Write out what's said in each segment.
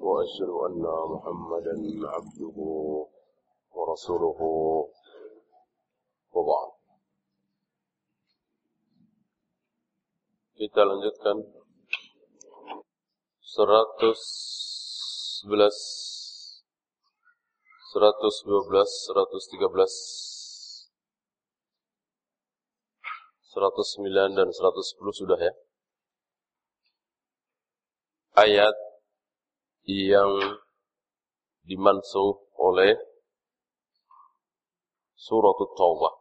وأشهد أن محمدا عبده ورسوله وبعد Kita lanjutkan 111 112 113 109 dan 110 sudah ya ayat yang dimansuh oleh surat Taubah.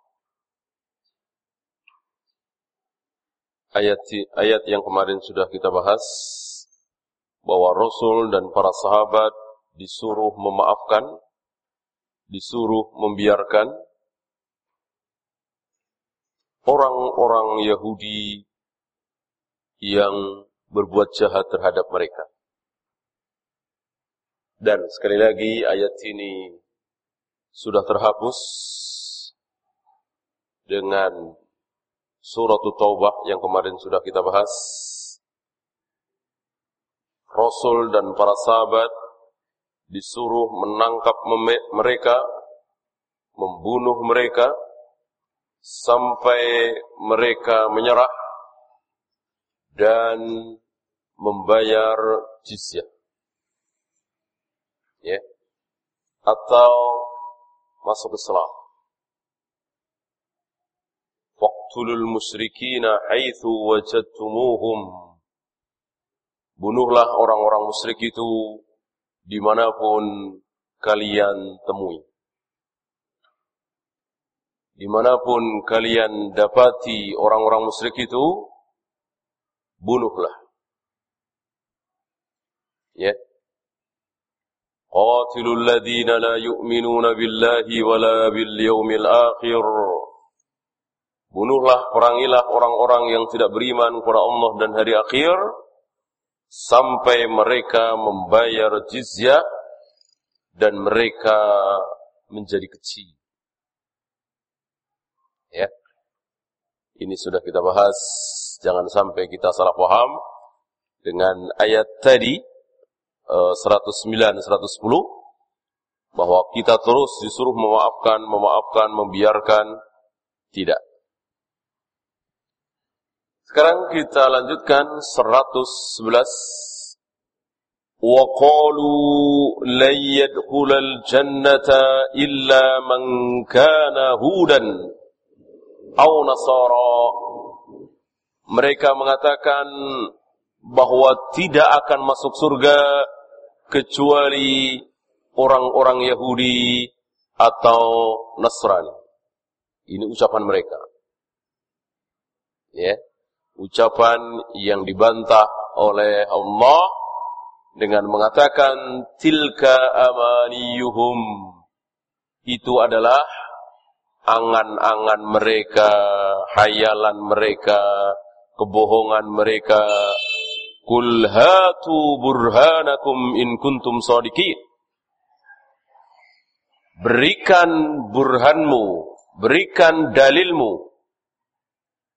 Ayat ayat yang kemarin sudah kita bahas bahwa Rasul dan para sahabat disuruh memaafkan, disuruh membiarkan orang-orang Yahudi yang berbuat jahat terhadap mereka. Dan sekali lagi ayat ini sudah terhapus dengan surat Taubah yang kemarin sudah kita bahas. Rasul dan para sahabat disuruh menangkap mereka, membunuh mereka, sampai mereka menyerah dan membayar jizyah. Ya. Atau masuk Islam. Waqtulul musyrikina haitsu wajadtumuhum. Bunuhlah orang-orang musyrik itu di mana pun kalian temui. Di mana pun kalian dapati orang-orang musyrik itu, bunuhlah. Ya. قاتلوا الذين لا يؤمنون بالله ولا باليوم الآخر Bunuhlah, perangilah orang-orang yang tidak beriman kepada Allah dan hari akhir sampai mereka membayar jizyah dan mereka menjadi kecil. Ya. Ini sudah kita bahas, jangan sampai kita salah paham dengan ayat tadi 109 110 bahwa kita terus disuruh memaafkan, memaafkan, membiarkan tidak. Sekarang kita lanjutkan 111 وقالوا لن يدخل الجنة إلا من كان هودا أو نصارى mereka mengatakan bahwa tidak akan masuk surga kecuali orang-orang Yahudi atau Nasrani. Ini ucapan mereka. Ya. Ucapan yang dibantah oleh Allah dengan mengatakan tilka amaniyuhum. Itu adalah angan-angan mereka, hayalan mereka, kebohongan mereka, Kul hatu burhanakum in kuntum sadiqin. Berikan burhanmu, berikan dalilmu,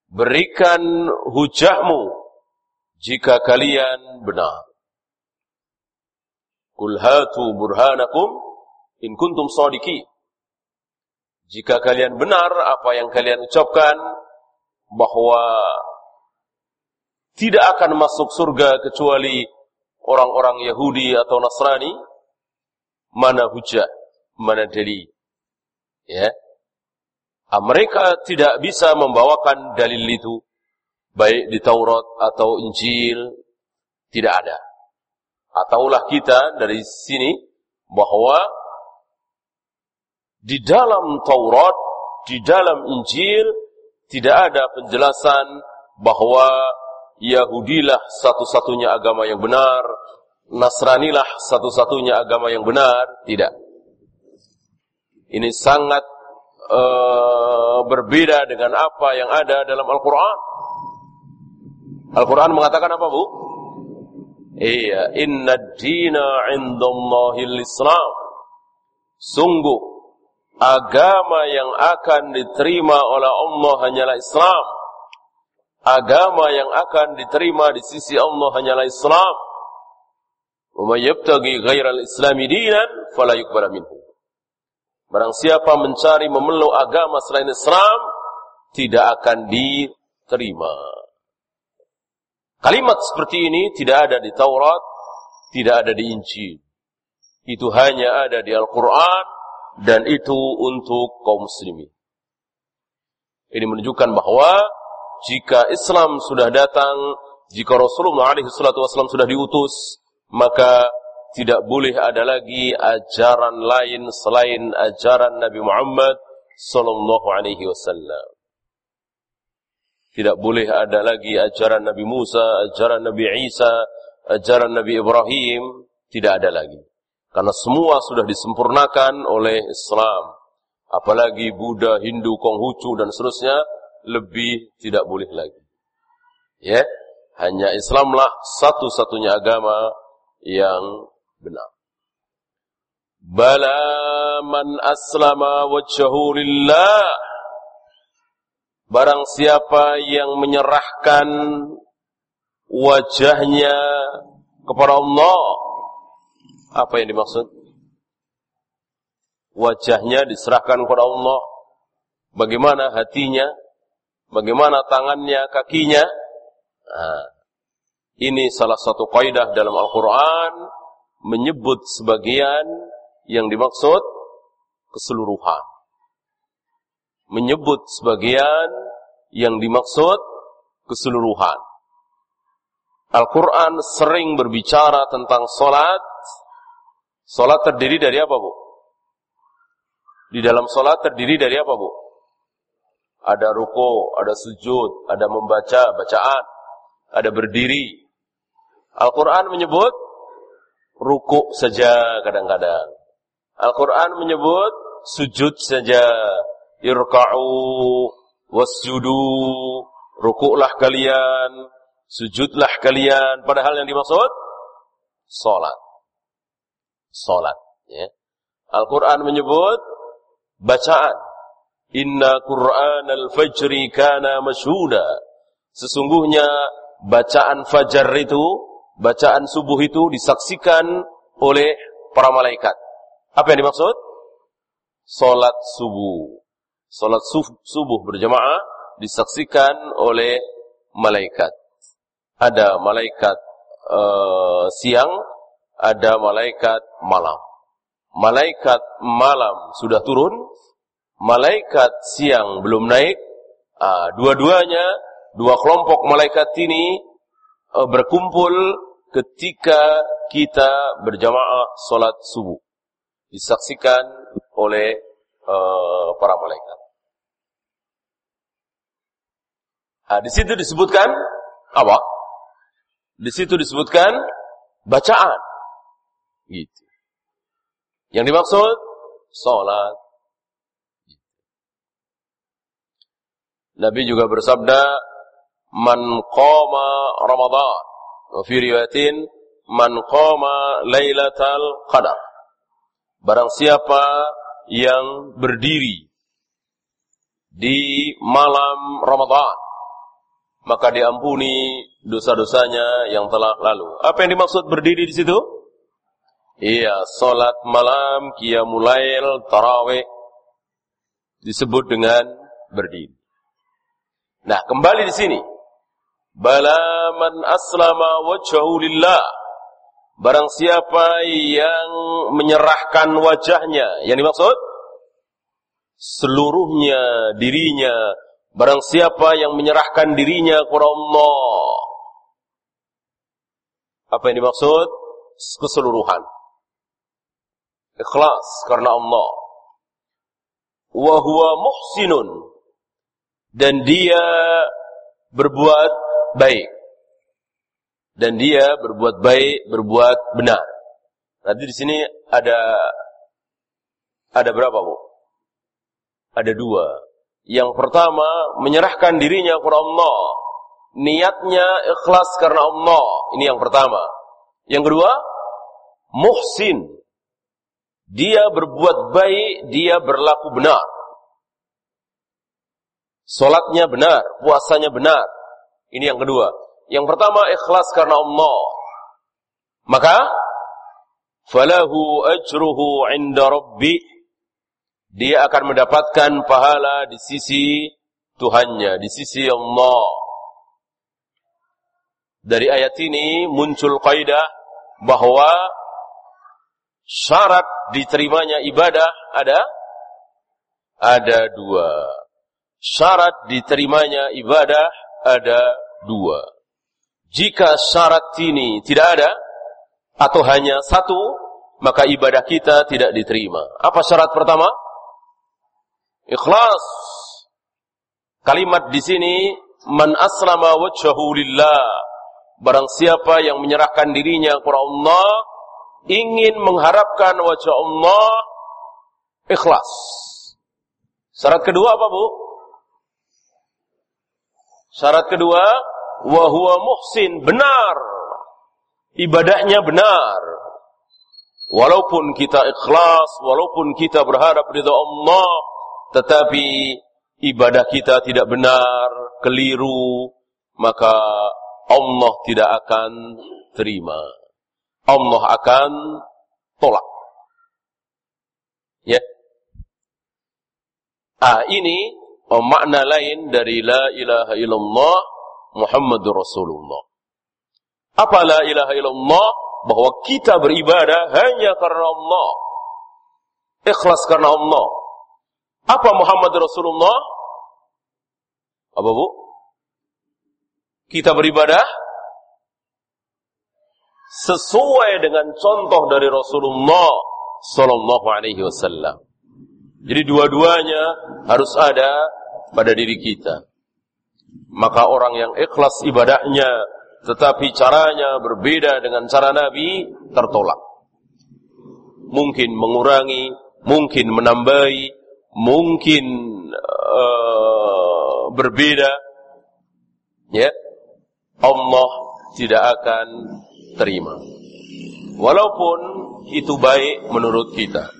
berikan hujahmu jika kalian benar. Kul hatu burhanakum in kuntum sadiqin. Jika kalian benar apa yang kalian ucapkan bahwa tidak akan masuk surga kecuali orang-orang Yahudi atau Nasrani, mana hujah, mana dalil. Ya. Ah, mereka tidak bisa membawakan dalil itu, baik di Taurat atau Injil, tidak ada. Ataulah kita dari sini bahwa di dalam Taurat, di dalam Injil, tidak ada penjelasan bahwa Yahudilah satu-satunya agama yang benar, Nasranilah satu-satunya agama yang benar, tidak. Ini sangat uh, berbeda dengan apa yang ada dalam Al-Quran. Al-Quran mengatakan apa bu? Iya, inna dina indallahil Islam. Sungguh, agama yang akan diterima oleh Allah hanyalah Islam. Agama yang akan diterima di sisi Allah hanyalah Islam. Wa ghairal islami dinan fala minhu. Barang siapa mencari memeluk agama selain Islam tidak akan diterima. Kalimat seperti ini tidak ada di Taurat, tidak ada di Injil. Itu hanya ada di Al-Quran dan itu untuk kaum muslimin. Ini menunjukkan bahwa jika Islam sudah datang, jika Rasulullah SAW sudah diutus, maka tidak boleh ada lagi ajaran lain selain ajaran Nabi Muhammad sallallahu alaihi wasallam. Tidak boleh ada lagi ajaran Nabi Musa, ajaran Nabi Isa, ajaran Nabi Ibrahim, tidak ada lagi. Karena semua sudah disempurnakan oleh Islam. Apalagi Buddha, Hindu, Konghucu dan seterusnya lebih tidak boleh lagi. Ya, hanya Islamlah satu-satunya agama yang benar. Bala man aslama wajhahu lillah Barang siapa yang menyerahkan wajahnya kepada Allah. Apa yang dimaksud? Wajahnya diserahkan kepada Allah. Bagaimana hatinya? Bagaimana tangannya, kakinya? Nah, ini salah satu kaidah dalam Al-Quran menyebut sebagian yang dimaksud keseluruhan menyebut sebagian yang dimaksud keseluruhan. Al-Quran sering berbicara tentang solat. Solat terdiri dari apa, Bu? Di dalam solat terdiri dari apa, Bu? Ada ruko, ada sujud, ada membaca bacaan, ada berdiri. Al-Quran menyebut ruko saja kadang-kadang. Al-Quran menyebut sujud saja. Irka'u wasjudu rukuklah kalian sujudlah kalian. Padahal yang dimaksud salat salat ya. Al-Qur'an menyebut bacaan inna Qur'an al-fajri kana mashuda sesungguhnya bacaan fajar itu bacaan subuh itu disaksikan oleh para malaikat apa yang dimaksud salat subuh Salat subuh berjamaah disaksikan oleh malaikat. Ada malaikat uh, siang, ada malaikat malam. Malaikat malam sudah turun, malaikat siang belum naik. Uh, dua-duanya, dua kelompok malaikat ini uh, berkumpul ketika kita berjamaah salat subuh. Disaksikan oleh uh, para malaikat. Nah, di situ disebutkan apa? Di situ disebutkan bacaan. Gitu. Yang dimaksud salat. Nabi juga bersabda, "Man qama Ramadan." Wa fi riwayatin, "Man qama Lailatul Qadar." Barang siapa yang berdiri di malam Ramadan maka diampuni dosa-dosanya yang telah lalu. Apa yang dimaksud berdiri di situ? Iya, salat malam, qiyamul tarawih disebut dengan berdiri. Nah, kembali di sini. Bala man aslama wajhahu lillah. Barang siapa yang menyerahkan wajahnya, yang dimaksud seluruhnya dirinya Barang siapa yang menyerahkan dirinya kepada Allah. Apa yang dimaksud? Keseluruhan. Ikhlas karena Allah. Wahuwa muhsinun. Dan dia berbuat baik. Dan dia berbuat baik, berbuat benar. Nanti di sini ada ada berapa, Bu? ada dua. Yang pertama, menyerahkan dirinya kepada Allah. Niatnya ikhlas karena Allah. Ini yang pertama. Yang kedua, muhsin. Dia berbuat baik, dia berlaku benar. Solatnya benar, puasanya benar. Ini yang kedua. Yang pertama, ikhlas karena Allah. Maka, falahu ajruhu inda rabbi dia akan mendapatkan pahala di sisi Tuhannya, di sisi Allah. Dari ayat ini muncul kaidah bahwa syarat diterimanya ibadah ada ada dua. Syarat diterimanya ibadah ada dua. Jika syarat ini tidak ada atau hanya satu, maka ibadah kita tidak diterima. Apa syarat pertama? Ikhlas. Kalimat di sini man aslama wajhahu lillah. Barang siapa yang menyerahkan dirinya kepada Allah, ingin mengharapkan wajah Allah, ikhlas. Syarat kedua apa, Bu? Syarat kedua, wa huwa muhsin, benar. Ibadahnya benar. Walaupun kita ikhlas, walaupun kita berharap ridha Allah, tetapi ibadah kita tidak benar, keliru, maka Allah tidak akan terima. Allah akan tolak. Ya. Ah, ini oh, makna lain dari la ilaha illallah Muhammadur Rasulullah. Apa la ilaha illallah? Bahwa kita beribadah hanya karena Allah. Ikhlas karena Allah apa Muhammad Rasulullah? Apa bu? Kita beribadah sesuai dengan contoh dari Rasulullah Sallallahu Alaihi Wasallam. Jadi dua-duanya harus ada pada diri kita. Maka orang yang ikhlas ibadahnya, tetapi caranya berbeda dengan cara Nabi, tertolak. Mungkin mengurangi, mungkin menambahi, mungkin uh, berbeda ya Allah tidak akan terima walaupun itu baik menurut kita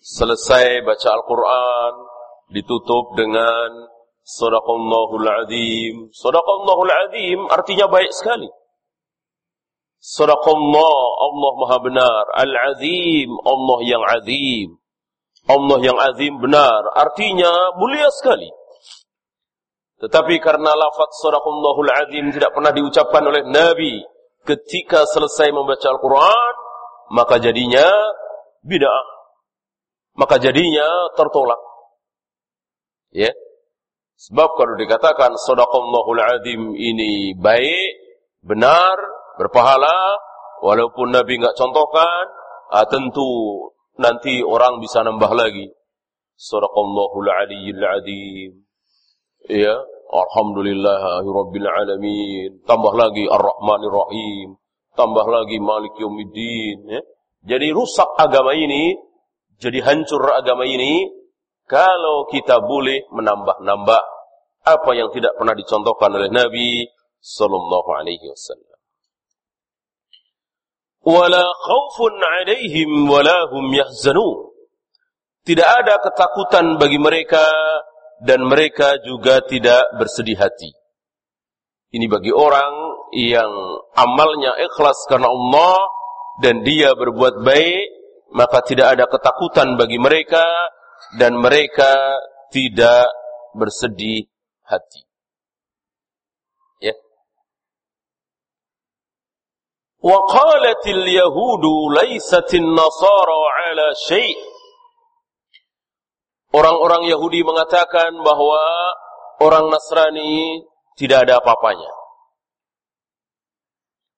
selesai baca Al-Quran ditutup dengan Sadaqallahul Azim Sadaqallahul Azim artinya baik sekali. Sadaqallah Allah Maha Benar. Al-Azim Allah yang azim Allah yang azim benar, artinya mulia sekali. Tetapi karena lafaz sadaqallahul azim tidak pernah diucapkan oleh Nabi ketika selesai membaca Al-Quran, maka jadinya bid'ah. Maka jadinya tertolak. Ya. Sebab kalau dikatakan sadaqallahul azim ini baik, benar, berpahala, walaupun Nabi nggak contohkan, ah, tentu nanti orang bisa nambah lagi. Sadaqallahul aliyyil azim. Ya, alhamdulillah rabbil alamin. Tambah lagi ar-rahmanir rahim. Tambah lagi malik yaumiddin, ya. Jadi rusak agama ini, jadi hancur agama ini kalau kita boleh menambah-nambah apa yang tidak pernah dicontohkan oleh Nabi sallallahu alaihi wasallam wala khaufun 'alaihim wala hum yahzanun. Tidak ada ketakutan bagi mereka dan mereka juga tidak bersedih hati. Ini bagi orang yang amalnya ikhlas karena Allah dan dia berbuat baik, maka tidak ada ketakutan bagi mereka dan mereka tidak bersedih hati. Ya. Wa qalatil yahudu laisatin nasara ala syai' Orang-orang Yahudi mengatakan bahwa orang Nasrani tidak ada apa-apanya.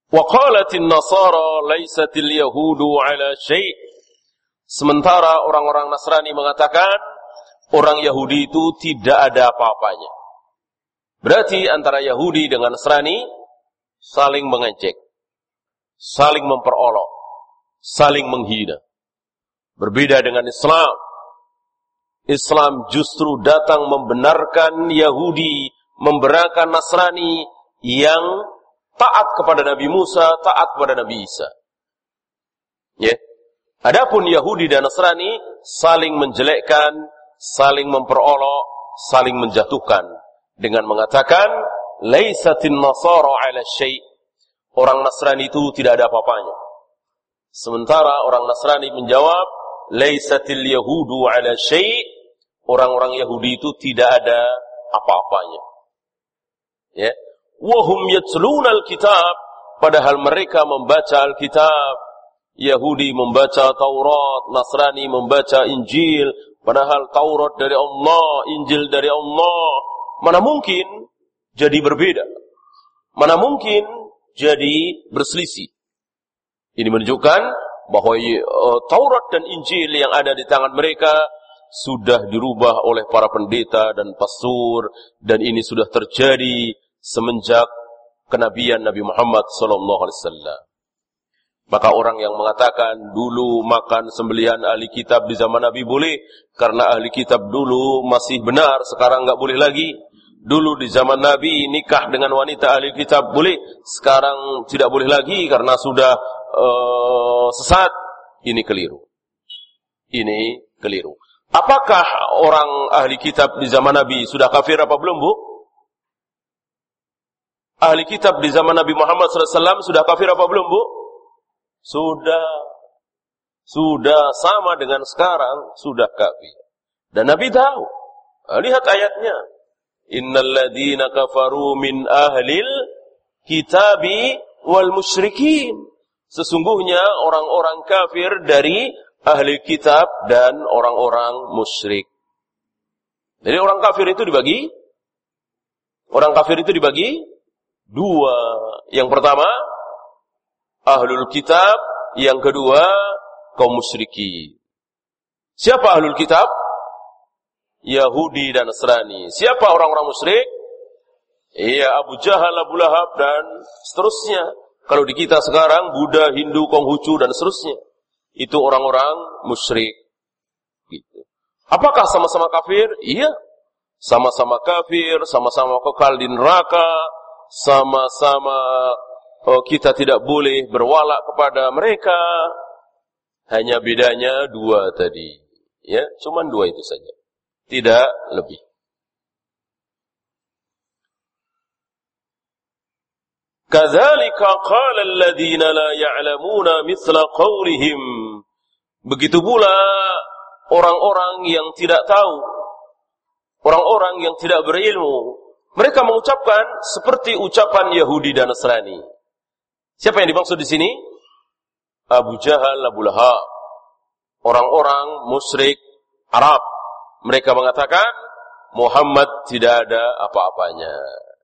Wa qalatin nasara laisatil yahudu ala syai' Sementara orang-orang Nasrani mengatakan orang Yahudi itu tidak ada apa-apanya. Berarti antara Yahudi dengan Nasrani saling mengejek saling memperolok, saling menghina. Berbeda dengan Islam. Islam justru datang membenarkan Yahudi, membenarkan Nasrani yang taat kepada Nabi Musa, taat kepada Nabi Isa. Ya. Adapun Yahudi dan Nasrani saling menjelekkan, saling memperolok, saling menjatuhkan dengan mengatakan laisatin nasara ala syai. Orang Nasrani itu tidak ada apa-apanya. Sementara orang Nasrani menjawab laisatil yahudu ala syai. Orang-orang Yahudi itu tidak ada apa-apanya. Ya. Wahum yatluna al-kitab padahal mereka membaca Alkitab Yahudi membaca Taurat, Nasrani membaca Injil, padahal Taurat dari Allah, Injil dari Allah. Mana mungkin jadi berbeda? Mana mungkin jadi berselisih? Ini menunjukkan bahwa uh, Taurat dan Injil yang ada di tangan mereka sudah dirubah oleh para pendeta dan pastor dan ini sudah terjadi semenjak kenabian Nabi Muhammad sallallahu alaihi wasallam. Maka orang yang mengatakan dulu makan sembelihan ahli kitab di zaman Nabi boleh karena ahli kitab dulu masih benar, sekarang nggak boleh lagi. Dulu di zaman Nabi nikah dengan wanita ahli kitab boleh, sekarang tidak boleh lagi karena sudah uh, sesat. Ini keliru. Ini keliru. Apakah orang ahli kitab di zaman Nabi sudah kafir apa belum, Bu? Ahli kitab di zaman Nabi Muhammad SAW sudah kafir apa belum, Bu? Sudah sudah sama dengan sekarang, sudah kafir. Dan Nabi tahu. Ah, lihat ayatnya. Innal ladina kafaru min ahlil kitabi wal musyrikin. Sesungguhnya orang-orang kafir dari ahli kitab dan orang-orang musyrik. Jadi orang kafir itu dibagi orang kafir itu dibagi dua. Yang pertama ahlul kitab, yang kedua kaum musyriki. Siapa ahlul kitab? Yahudi dan Nasrani. Siapa orang-orang musyrik? Iya Abu Jahal, Abu Lahab dan seterusnya. Kalau di kita sekarang Buddha, Hindu, Konghucu dan seterusnya. Itu orang-orang musyrik. Gitu. Apakah sama-sama kafir? Iya. Sama-sama kafir, sama-sama kekal di neraka, sama-sama oh, kita tidak boleh berwala kepada mereka. Hanya bedanya dua tadi. Ya, cuman dua itu saja. Tidak lebih. Kadzalika qala alladziina la ya'lamuna mithla qawlihim. Begitu pula orang-orang yang tidak tahu, orang-orang yang tidak berilmu, mereka mengucapkan seperti ucapan Yahudi dan Nasrani. Siapa yang dimaksud di sini? Abu Jahal, Abu Lahab. Orang-orang musyrik Arab. Mereka mengatakan Muhammad tidak ada apa-apanya.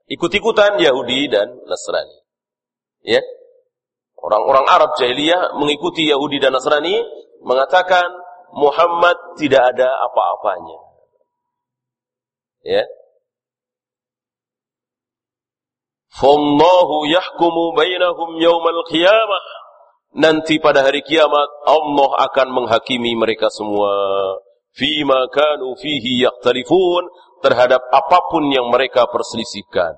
Ikut-ikutan Yahudi dan Nasrani. Ya. Orang-orang Arab jahiliyah mengikuti Yahudi dan Nasrani mengatakan Muhammad tidak ada apa-apanya. Ya. Fallahu yahkumu bainahum yawmal qiyamah. Nanti pada hari kiamat Allah akan menghakimi mereka semua. Fima kanu fihi yakhtalifun terhadap apa pun yang mereka perselisihkan.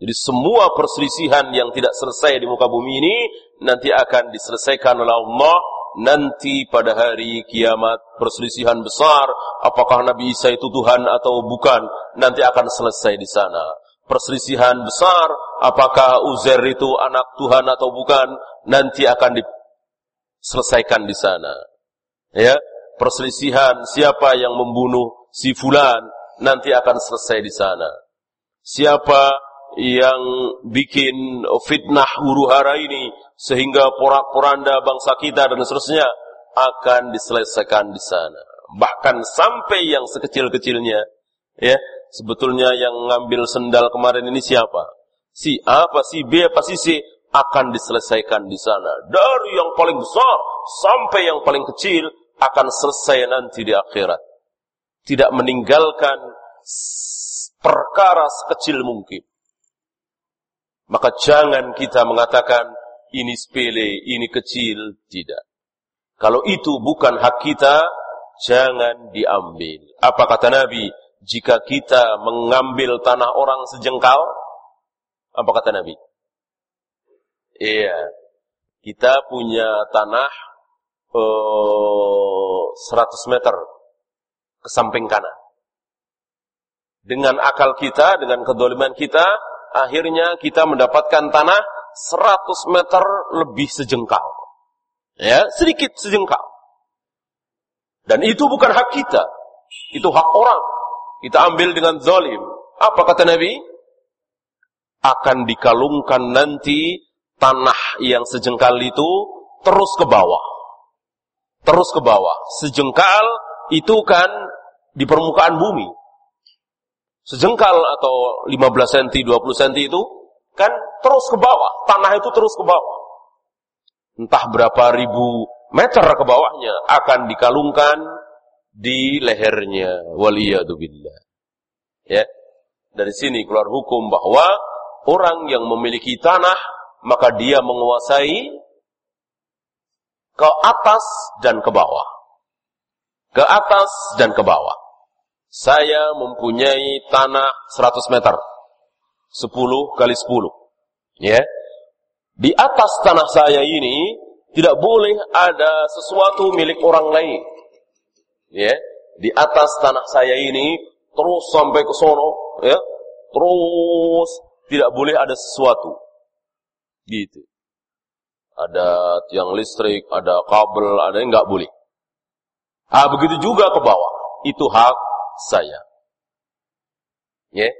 Jadi semua perselisihan yang tidak selesai di muka bumi ini nanti akan diselesaikan oleh Allah nanti pada hari kiamat perselisihan besar apakah Nabi Isa itu Tuhan atau bukan nanti akan selesai di sana perselisihan besar, apakah Uzair itu anak Tuhan atau bukan, nanti akan diselesaikan di sana. Ya, perselisihan siapa yang membunuh si fulan nanti akan selesai di sana. Siapa yang bikin fitnah huru hara ini sehingga porak-poranda bangsa kita dan seterusnya akan diselesaikan di sana. Bahkan sampai yang sekecil-kecilnya ya sebetulnya yang ngambil sendal kemarin ini siapa? Si A apa si B apa si C akan diselesaikan di sana. Dari yang paling besar sampai yang paling kecil akan selesai nanti di akhirat. Tidak meninggalkan perkara sekecil mungkin. Maka jangan kita mengatakan ini sepele, ini kecil, tidak. Kalau itu bukan hak kita, jangan diambil. Apa kata Nabi? Jika kita mengambil tanah orang sejengkal, apa kata Nabi? Iya, kita punya tanah eh, 100 meter ke samping kanan. Dengan akal kita, dengan kedoliman kita, akhirnya kita mendapatkan tanah 100 meter lebih sejengkal. Ya, sedikit sejengkal. Dan itu bukan hak kita. Itu hak orang. Kita ambil dengan zalim. Apa kata Nabi? Akan dikalungkan nanti tanah yang sejengkal itu terus ke bawah. Terus ke bawah. Sejengkal itu kan di permukaan bumi. Sejengkal atau 15 cm, 20 cm itu kan terus ke bawah. Tanah itu terus ke bawah. Entah berapa ribu meter ke bawahnya akan dikalungkan di lehernya. Waliyadubillah. Ya. Dari sini keluar hukum bahwa orang yang memiliki tanah maka dia menguasai ke atas dan ke bawah. Ke atas dan ke bawah. Saya mempunyai tanah 100 meter. 10 kali 10. Ya. Di atas tanah saya ini tidak boleh ada sesuatu milik orang lain. Ya, di atas tanah saya ini terus sampai ke sono, ya. Terus tidak boleh ada sesuatu. Gitu. Ada tiang listrik, ada kabel, ada yang nggak boleh. Ah, begitu juga ke bawah. Itu hak saya. Ya.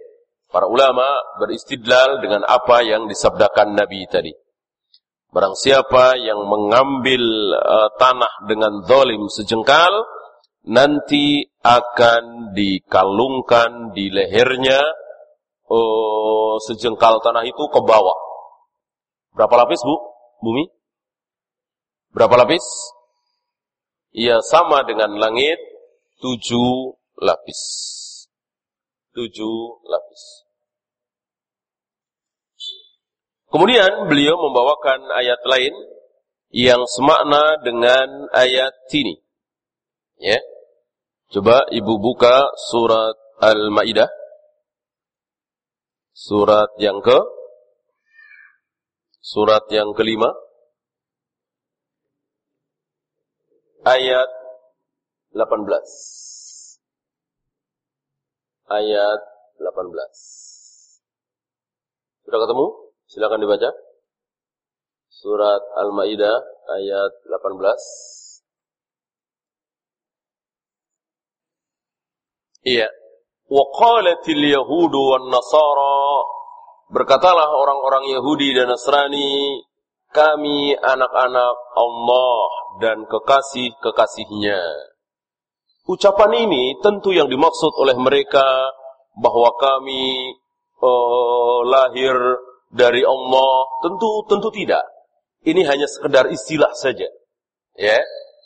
Para ulama beristidlal dengan apa yang disabdakan Nabi tadi. Barang siapa yang mengambil uh, tanah dengan zalim sejengkal, nanti akan dikalungkan di lehernya uh, sejengkal tanah itu ke bawah. Berapa lapis, Bu? Bumi? Berapa lapis? Ia sama dengan langit tujuh lapis. Tujuh lapis. Kemudian beliau membawakan ayat lain yang semakna dengan ayat ini. Ya. Coba Ibu buka surat Al-Maidah. Surat yang ke Surat yang kelima ayat 18. Ayat 18. Sudah ketemu? Silakan dibaca. Surat Al-Maidah ayat 18. Iya. Wa qalatil yahudu wan nasara berkatalah orang-orang Yahudi dan Nasrani kami anak-anak Allah dan kekasih-kekasihnya. Ucapan ini tentu yang dimaksud oleh mereka bahwa kami uh, lahir dari Allah? Tentu tentu tidak. Ini hanya sekedar istilah saja. Ya.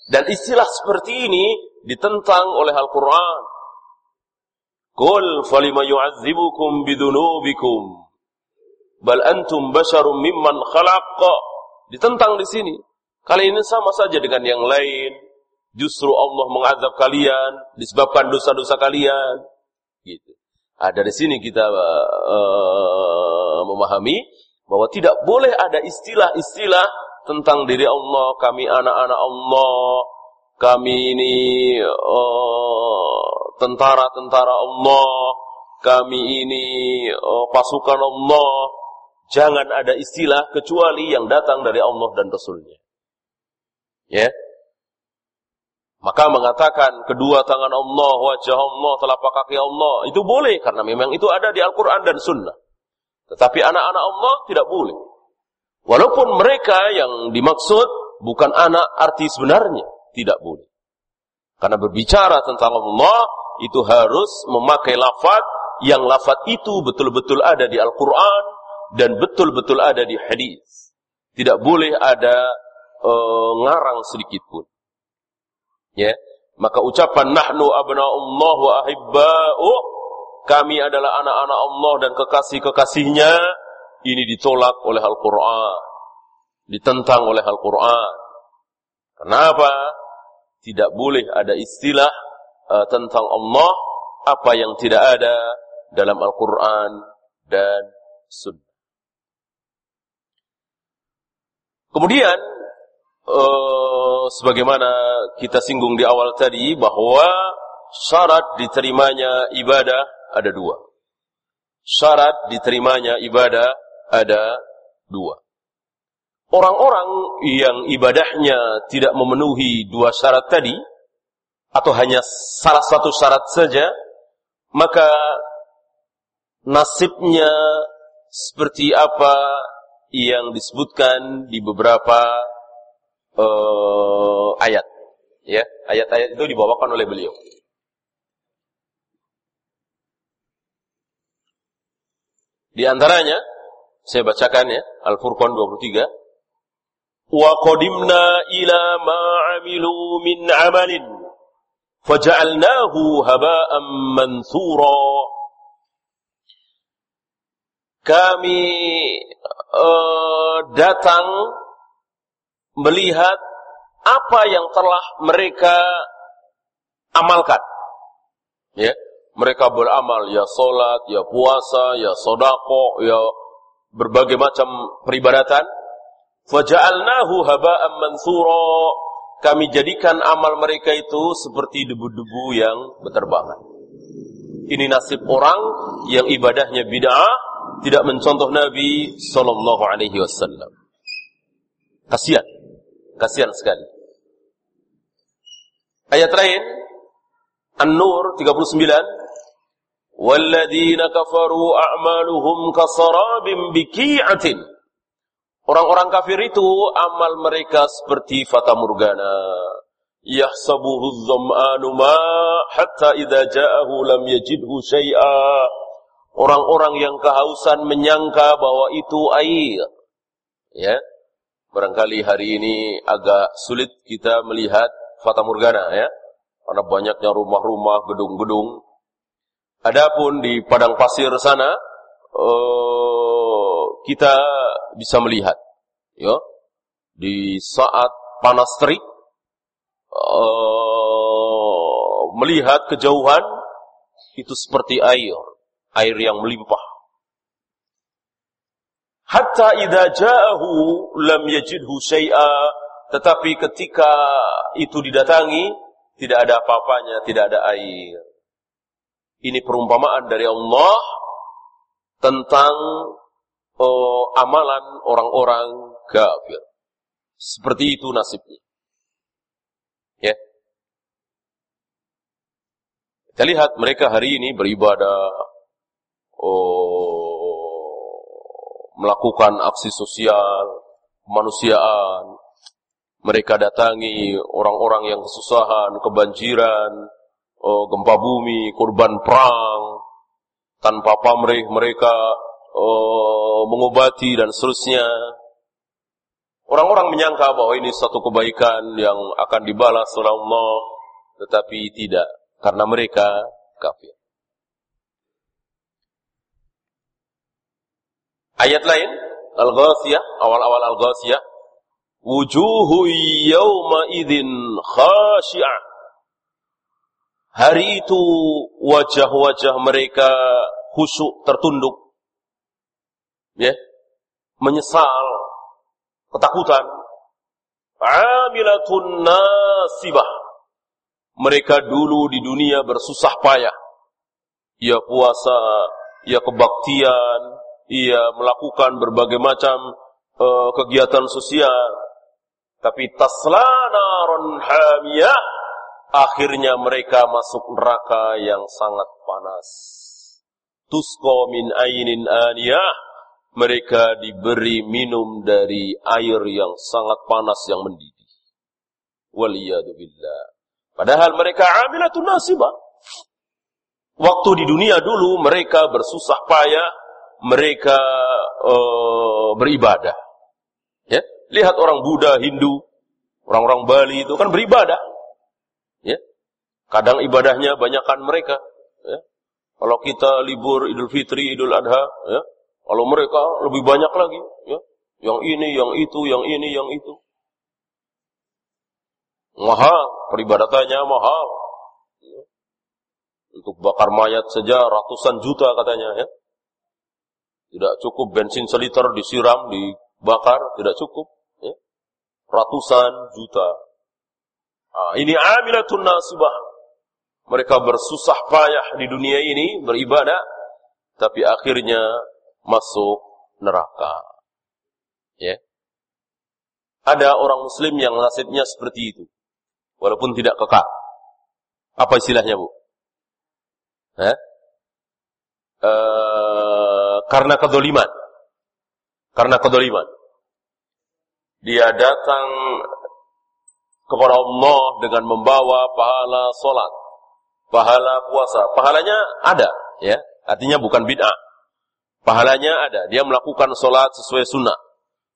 Dan istilah seperti ini ditentang oleh Al-Qur'an. Qul falima yu'adzibukum bidunubikum bal antum basyarum mimman khalaq. Ditentang di sini. Kali ini sama saja dengan yang lain. Justru Allah mengazab kalian disebabkan dosa-dosa kalian. Gitu. Nah, dari sini kita uh, memahami bahwa tidak boleh ada istilah-istilah tentang diri Allah, kami anak-anak Allah, kami ini tentara-tentara uh, Allah, kami ini uh, pasukan Allah. Jangan ada istilah kecuali yang datang dari Allah dan Rasulnya. Ya, maka mengatakan kedua tangan Allah, wajah Allah, telapak kaki Allah, itu boleh karena memang itu ada di Al-Quran dan Sunnah. Tetapi anak-anak Allah tidak boleh. Walaupun mereka yang dimaksud bukan anak arti sebenarnya, tidak boleh. Karena berbicara tentang Allah, itu harus memakai lafad yang lafad itu betul-betul ada di Al-Quran dan betul-betul ada di hadis. Tidak boleh ada uh, ngarang sedikit pun. Ya. Maka ucapan nahnu abna'ullah wa ahibba'u kami adalah anak-anak Allah dan kekasih-kekasihnya ini ditolak oleh Al-Qur'an. Ditentang oleh Al-Qur'an. Kenapa? Tidak boleh ada istilah uh, tentang Allah apa yang tidak ada dalam Al-Quran dan Sunnah. Kemudian, uh, sebagaimana kita singgung di awal tadi, bahwa syarat diterimanya ibadah ada dua. Syarat diterimanya ibadah ada dua. Orang-orang yang ibadahnya tidak memenuhi dua syarat tadi, atau hanya salah satu syarat saja, maka nasibnya seperti apa yang disebutkan di beberapa uh, ayat. Ya, ayat-ayat itu dibawakan oleh beliau. Di antaranya, saya bacakan ya, Al-Furqan 23. Qadimna ila ma amilu min amalin faja'alnahu haba'an mansura kami uh, datang melihat apa yang telah mereka amalkan. Ya mereka beramal ya solat ya puasa ya sodako ya berbagai macam peribadatan faja'alnahu haba'an mansura kami jadikan amal mereka itu seperti debu-debu yang berterbangan. Ini nasib orang yang ibadahnya bid'ah, tidak mencontoh Nabi Sallallahu Alaihi Wasallam. Kasihan, kasihan sekali. Ayat lain, An-Nur 39, وَالَّذِينَ كَفَرُوا أَعْمَالُهُمْ كَصَرَابٍ بِكِيعَةٍ Orang-orang kafir itu amal mereka seperti fata morgana. Yahsabuhu dhama'anu ma hatta idza ja'ahu lam yajidhu syai'a. Orang-orang yang kehausan menyangka bahwa itu air. Ya. Barangkali hari ini agak sulit kita melihat fata morgana ya. Karena banyaknya rumah-rumah, gedung-gedung. Adapun di padang pasir sana, uh, kita bisa melihat ya di saat panas terik uh, melihat kejauhan itu seperti air air yang melimpah. Hatta idza ja'ahu lam yajidhu syai'a tetapi ketika itu didatangi tidak ada apa-apanya tidak ada air. Ini perumpamaan dari Allah tentang oh, amalan orang-orang kafir. Seperti itu nasibnya. Ya. Kita lihat mereka hari ini beribadah, oh, melakukan aksi sosial, kemanusiaan. Mereka datangi orang-orang yang kesusahan, kebanjiran, oh, gempa bumi, korban perang, tanpa pamrih mereka uh, mengobati dan seterusnya. Orang-orang menyangka bahwa ini satu kebaikan yang akan dibalas oleh Allah, tetapi tidak karena mereka kafir. Ayat lain, Al-Ghasiyah, awal-awal Al-Ghasiyah, wujuhu yawma idin khashi'ah. Hari itu wajah-wajah mereka khusyuk tertunduk ya. Menyesal. Ketakutan. Amilatun nasibah. Mereka dulu di dunia bersusah payah. Ia puasa ia kebaktian ia melakukan berbagai macam uh, kegiatan sosial. Tapi taslana hamiyah akhirnya mereka masuk neraka yang sangat panas. Tusko min ainin aniyah mereka diberi minum dari air yang sangat panas yang mendidih. Waliyadubillah. Padahal mereka amilatun nasibah. Waktu di dunia dulu mereka bersusah payah, mereka uh, beribadah. Ya, lihat orang Buddha, Hindu, orang-orang Bali itu kan beribadah. Ya, kadang ibadahnya banyakkan mereka. Ya. Kalau kita libur Idul Fitri, Idul Adha, ya, kalau mereka lebih banyak lagi, ya. Yang ini, yang itu, yang ini, yang itu. Mahal, peribadatannya mahal. Untuk bakar mayat saja ratusan juta katanya ya. Tidak cukup bensin seliter disiram, dibakar, tidak cukup. Ya. Ratusan juta. Nah, ini amilatun nasibah. Mereka bersusah payah di dunia ini, beribadah, tapi akhirnya masuk neraka. Ya. Ada orang muslim yang nasibnya seperti itu. Walaupun tidak kekal. Apa istilahnya, Bu? Eh? Uh, karena kedoliman. Karena kedoliman. Dia datang kepada Allah dengan membawa pahala solat, pahala puasa. Pahalanya ada, ya. Artinya bukan bid'ah. Pahalanya ada. Dia melakukan solat sesuai sunnah,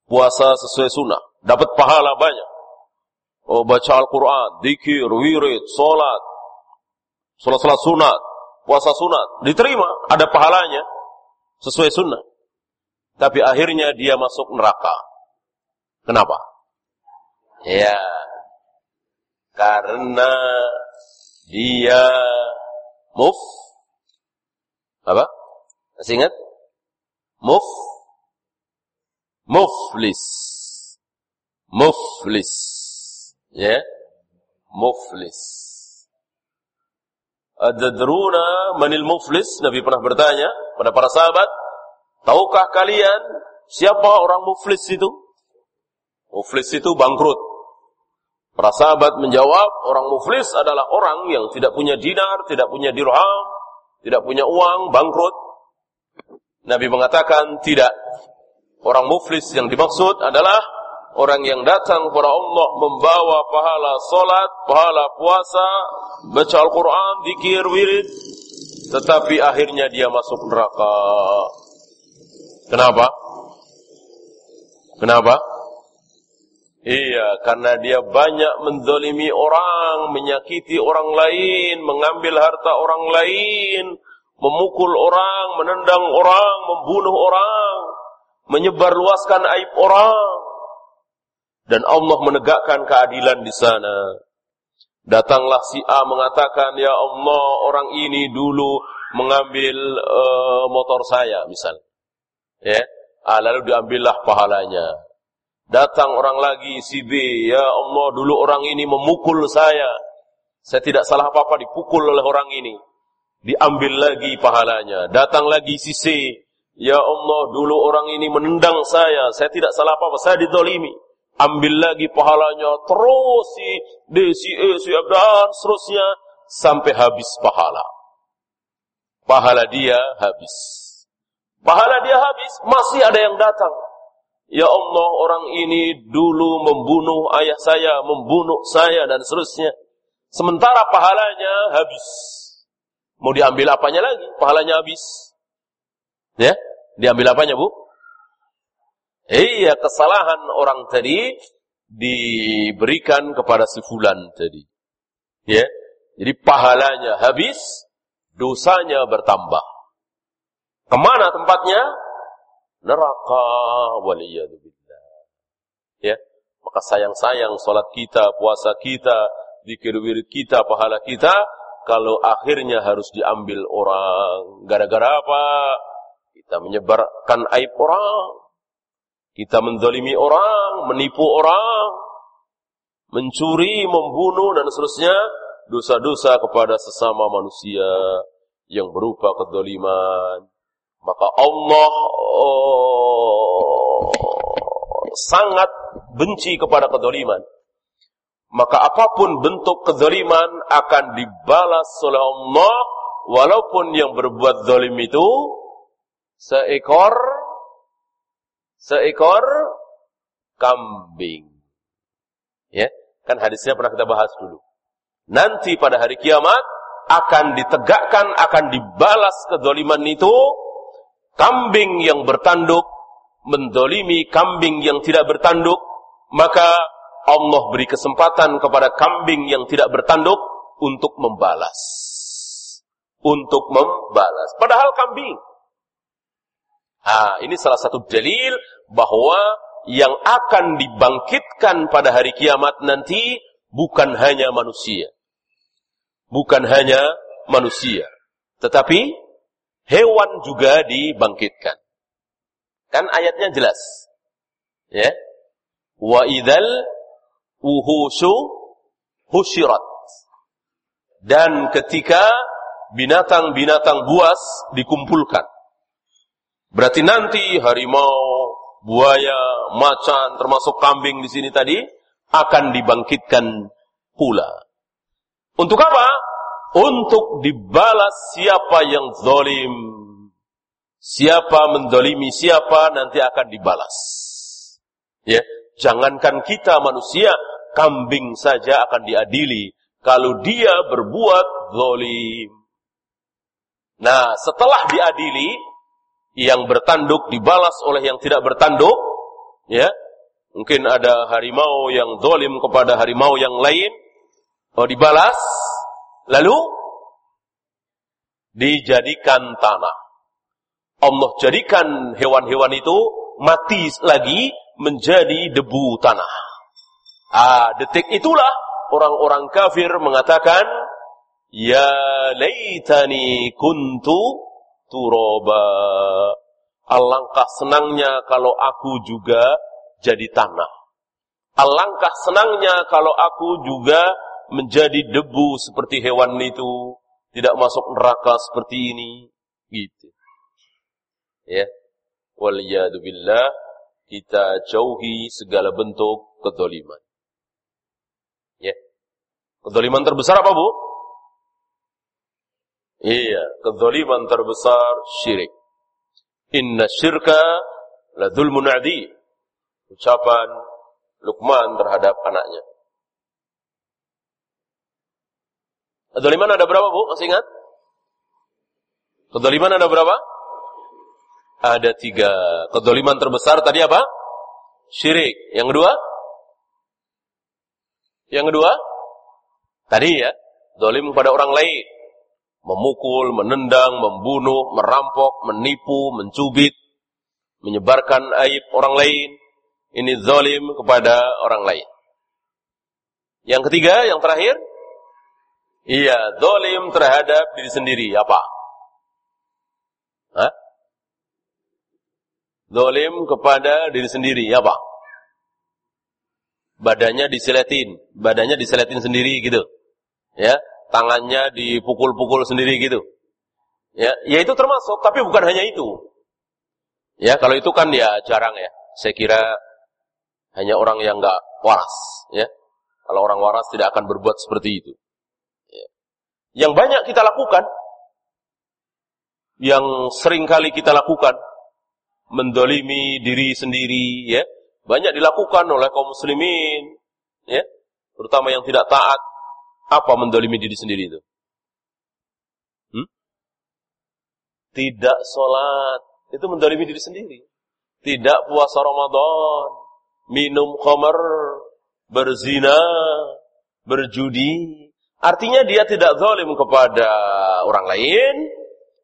puasa sesuai sunnah, dapat pahala banyak. Oh, baca Al-Quran, dikir, wirid, solat, solat-solat sunat, puasa sunat, diterima, ada pahalanya, sesuai sunnah. Tapi akhirnya dia masuk neraka. Kenapa? Ya, karena dia muf, apa? Masih ingat? Muf, muflis, muflis, ya, muflis. Adadruna manil muflis? Nabi pernah bertanya pada para sahabat, tahukah kalian siapa orang muflis itu? Muflis itu bangkrut. Para sahabat menjawab, orang muflis adalah orang yang tidak punya dinar, tidak punya dirham, tidak punya uang, bangkrut. Nabi mengatakan tidak. Orang muflis yang dimaksud adalah orang yang datang kepada Allah membawa pahala solat, pahala puasa, baca Al-Quran, zikir, wirid, tetapi akhirnya dia masuk neraka. Kenapa? Kenapa? Iya, karena dia banyak mendolimi orang, menyakiti orang lain, mengambil harta orang lain, memukul orang, menendang orang, membunuh orang, menyebarluaskan aib orang dan Allah menegakkan keadilan di sana. Datanglah si A mengatakan, "Ya Allah, orang ini dulu mengambil uh, motor saya," misal. Ya, ah, lalu diambillah pahalanya. Datang orang lagi si B, "Ya Allah, dulu orang ini memukul saya. Saya tidak salah apa-apa dipukul oleh orang ini." Diambil lagi pahalanya. Datang lagi si C, "Ya Allah, dulu orang ini menendang saya. Saya tidak salah apa-apa, saya didolimi." ambil lagi pahalanya, terus si D, si E, dan seterusnya, sampai habis pahala. Pahala dia habis. Pahala dia habis, masih ada yang datang. Ya Allah, orang ini dulu membunuh ayah saya, membunuh saya, dan seterusnya. Sementara pahalanya habis. Mau diambil apanya lagi? Pahalanya habis. Ya, diambil apanya, Bu? Iya, kesalahan orang tadi diberikan kepada si fulan tadi. Ya. Jadi pahalanya habis, dosanya bertambah. Ke mana tempatnya? Neraka waliyadzubillah. Ya. Maka sayang-sayang salat kita, puasa kita, zikir wirid kita, pahala kita kalau akhirnya harus diambil orang. Gara-gara apa? Kita menyebarkan aib orang kita mendolimi orang, menipu orang, mencuri, membunuh, dan seterusnya. Dosa-dosa kepada sesama manusia yang berupa kedoliman. Maka Allah oh, sangat benci kepada kedoliman. Maka apa pun bentuk kedoliman akan dibalas oleh Allah walaupun yang berbuat dolim itu seekor seekor kambing. Ya, kan hadisnya pernah kita bahas dulu. Nanti pada hari kiamat akan ditegakkan, akan dibalas kedoliman itu kambing yang bertanduk mendolimi kambing yang tidak bertanduk, maka Allah beri kesempatan kepada kambing yang tidak bertanduk untuk membalas. Untuk membalas. Padahal kambing Nah, ini salah satu dalil bahwa yang akan dibangkitkan pada hari kiamat nanti bukan hanya manusia. Bukan hanya manusia. Tetapi hewan juga dibangkitkan. Kan ayatnya jelas. Ya. Wa idzal uhusu husyirat. Dan ketika binatang-binatang buas dikumpulkan. Berarti nanti harimau, buaya, macan, termasuk kambing di sini tadi akan dibangkitkan pula. Untuk apa? Untuk dibalas siapa yang zalim. Siapa mendolimi siapa nanti akan dibalas. Ya, jangankan kita manusia, kambing saja akan diadili kalau dia berbuat zalim. Nah, setelah diadili, yang bertanduk dibalas oleh yang tidak bertanduk, ya. Mungkin ada harimau yang zalim kepada harimau yang lain, oh dibalas, lalu dijadikan tanah. Allah jadikan hewan-hewan itu mati lagi menjadi debu tanah. Ah, detik itulah orang-orang kafir mengatakan, Ya laitani kuntu turoba. Alangkah senangnya kalau aku juga jadi tanah. Alangkah senangnya kalau aku juga menjadi debu seperti hewan itu. Tidak masuk neraka seperti ini. Gitu. Ya. Waliyadu billah. Kita jauhi segala bentuk kedoliman. Ya. Kedoliman terbesar apa bu? Iya, kezaliman terbesar syirik. Inna syirka la dzulmun adi. Ucapan Luqman terhadap anaknya. Kezaliman ada berapa, Bu? Masih ingat? Kezaliman ada berapa? Ada tiga. Kezaliman terbesar tadi apa? Syirik. Yang kedua? Yang kedua? Tadi ya, zalim kepada orang lain memukul, menendang, membunuh, merampok, menipu, mencubit, menyebarkan aib orang lain. Ini zalim kepada orang lain. Yang ketiga, yang terakhir, iya, zalim terhadap diri sendiri. Apa? Hah? Zalim kepada diri sendiri. Apa? Badannya diseletin, badannya diseletin sendiri gitu. Ya, tangannya dipukul-pukul sendiri gitu. Ya, ya itu termasuk, tapi bukan hanya itu. Ya, kalau itu kan ya jarang ya. Saya kira hanya orang yang nggak waras, ya. Kalau orang waras tidak akan berbuat seperti itu. Ya. Yang banyak kita lakukan, yang sering kali kita lakukan, mendolimi diri sendiri, ya, banyak dilakukan oleh kaum muslimin, ya, terutama yang tidak taat apa mendolimi diri sendiri itu? Hmm? Tidak sholat. Itu mendolimi diri sendiri. Tidak puasa Ramadan. Minum khamar. Berzina. Berjudi. Artinya dia tidak zalim kepada orang lain.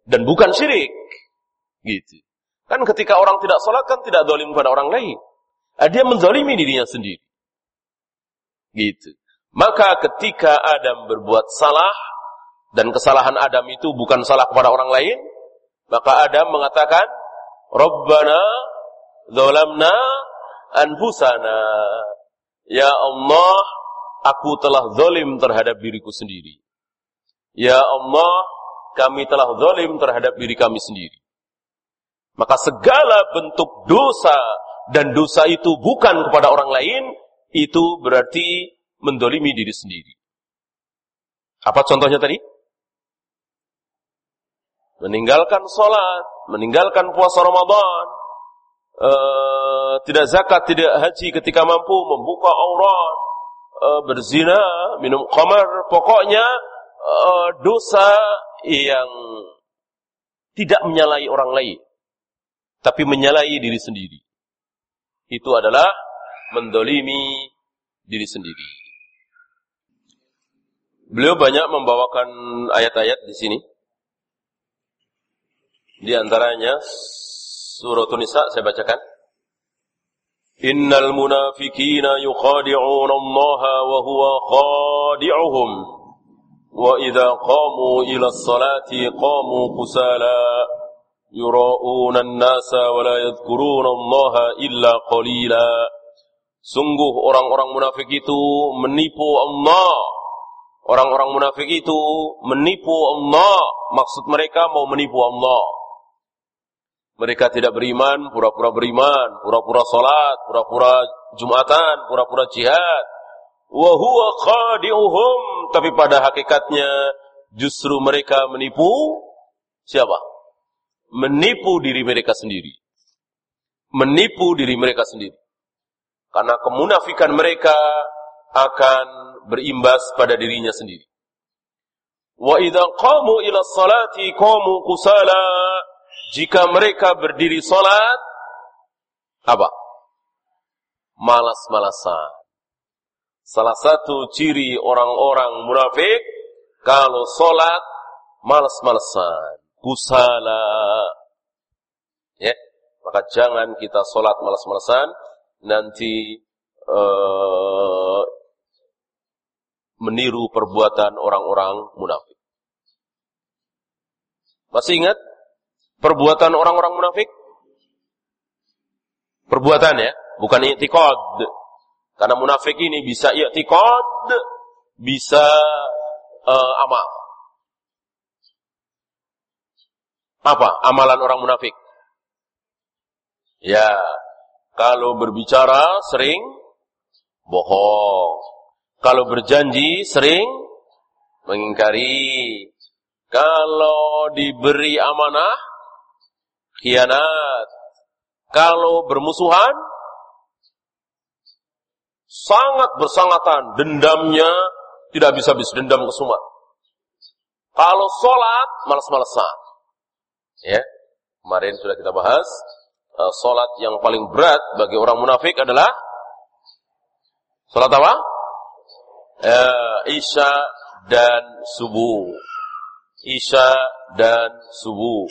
Dan bukan syirik. Gitu. Kan ketika orang tidak sholat kan tidak zalim kepada orang lain. Ah, dia menzalimi dirinya sendiri. Gitu. Maka ketika Adam berbuat salah, dan kesalahan Adam itu bukan salah kepada orang lain, maka Adam mengatakan, Rabbana zolamna anfusana. Ya Allah, aku telah zolim terhadap diriku sendiri. Ya Allah, kami telah zolim terhadap diri kami sendiri. Maka segala bentuk dosa dan dosa itu bukan kepada orang lain, itu berarti mendolimi diri sendiri. Apa contohnya tadi? Meninggalkan sholat, meninggalkan puasa Ramadan, uh, tidak zakat, tidak haji ketika mampu, membuka aurat, uh, berzina, minum khamar, pokoknya uh, dosa yang tidak menyalahi orang lain, tapi menyalahi diri sendiri. Itu adalah mendolimi diri sendiri. Beliau banyak membawakan ayat-ayat di sini. Di antaranya surah Nisa saya bacakan. Innal munafikina yukhadi'un Allah wa huwa khadi'uhum. Wa idza qamu ila salati qamu kusala yura'una an-nasa wa la Allah illa qalila. Sungguh orang-orang munafik itu menipu Allah. Orang-orang munafik itu menipu Allah. Maksud mereka mau menipu Allah. Mereka tidak beriman, pura-pura beriman, pura-pura salat, pura-pura jumatan, pura-pura jihad. Wahuwa khadi'uhum. Tapi pada hakikatnya justru mereka menipu siapa? Menipu diri mereka sendiri. Menipu diri mereka sendiri. Karena kemunafikan mereka akan berimbas pada dirinya sendiri. Wa idza qamu ila salati qamu kusala jika mereka berdiri sholat, apa? Malas-malasan. Salah satu ciri orang-orang munafik, kalau sholat, malas-malasan. Kusala. Ya, maka jangan kita sholat malas-malasan, nanti uh, meniru perbuatan orang-orang munafik. Masih ingat perbuatan orang-orang munafik? Perbuatan ya, bukan i'tiqad. Karena munafik ini bisa i'tiqad, bisa uh, amal. Apa amalan orang munafik? Ya, kalau berbicara sering bohong. Kalau berjanji sering mengingkari. Kalau diberi amanah khianat. Kalau bermusuhan, sangat bersangatan, dendamnya tidak bisa habis dendam kesumat. Kalau sholat, malas-malasan. Ya, kemarin sudah kita bahas, uh, sholat yang paling berat bagi orang munafik adalah sholat apa? Uh, Isya dan subuh. Isya dan subuh.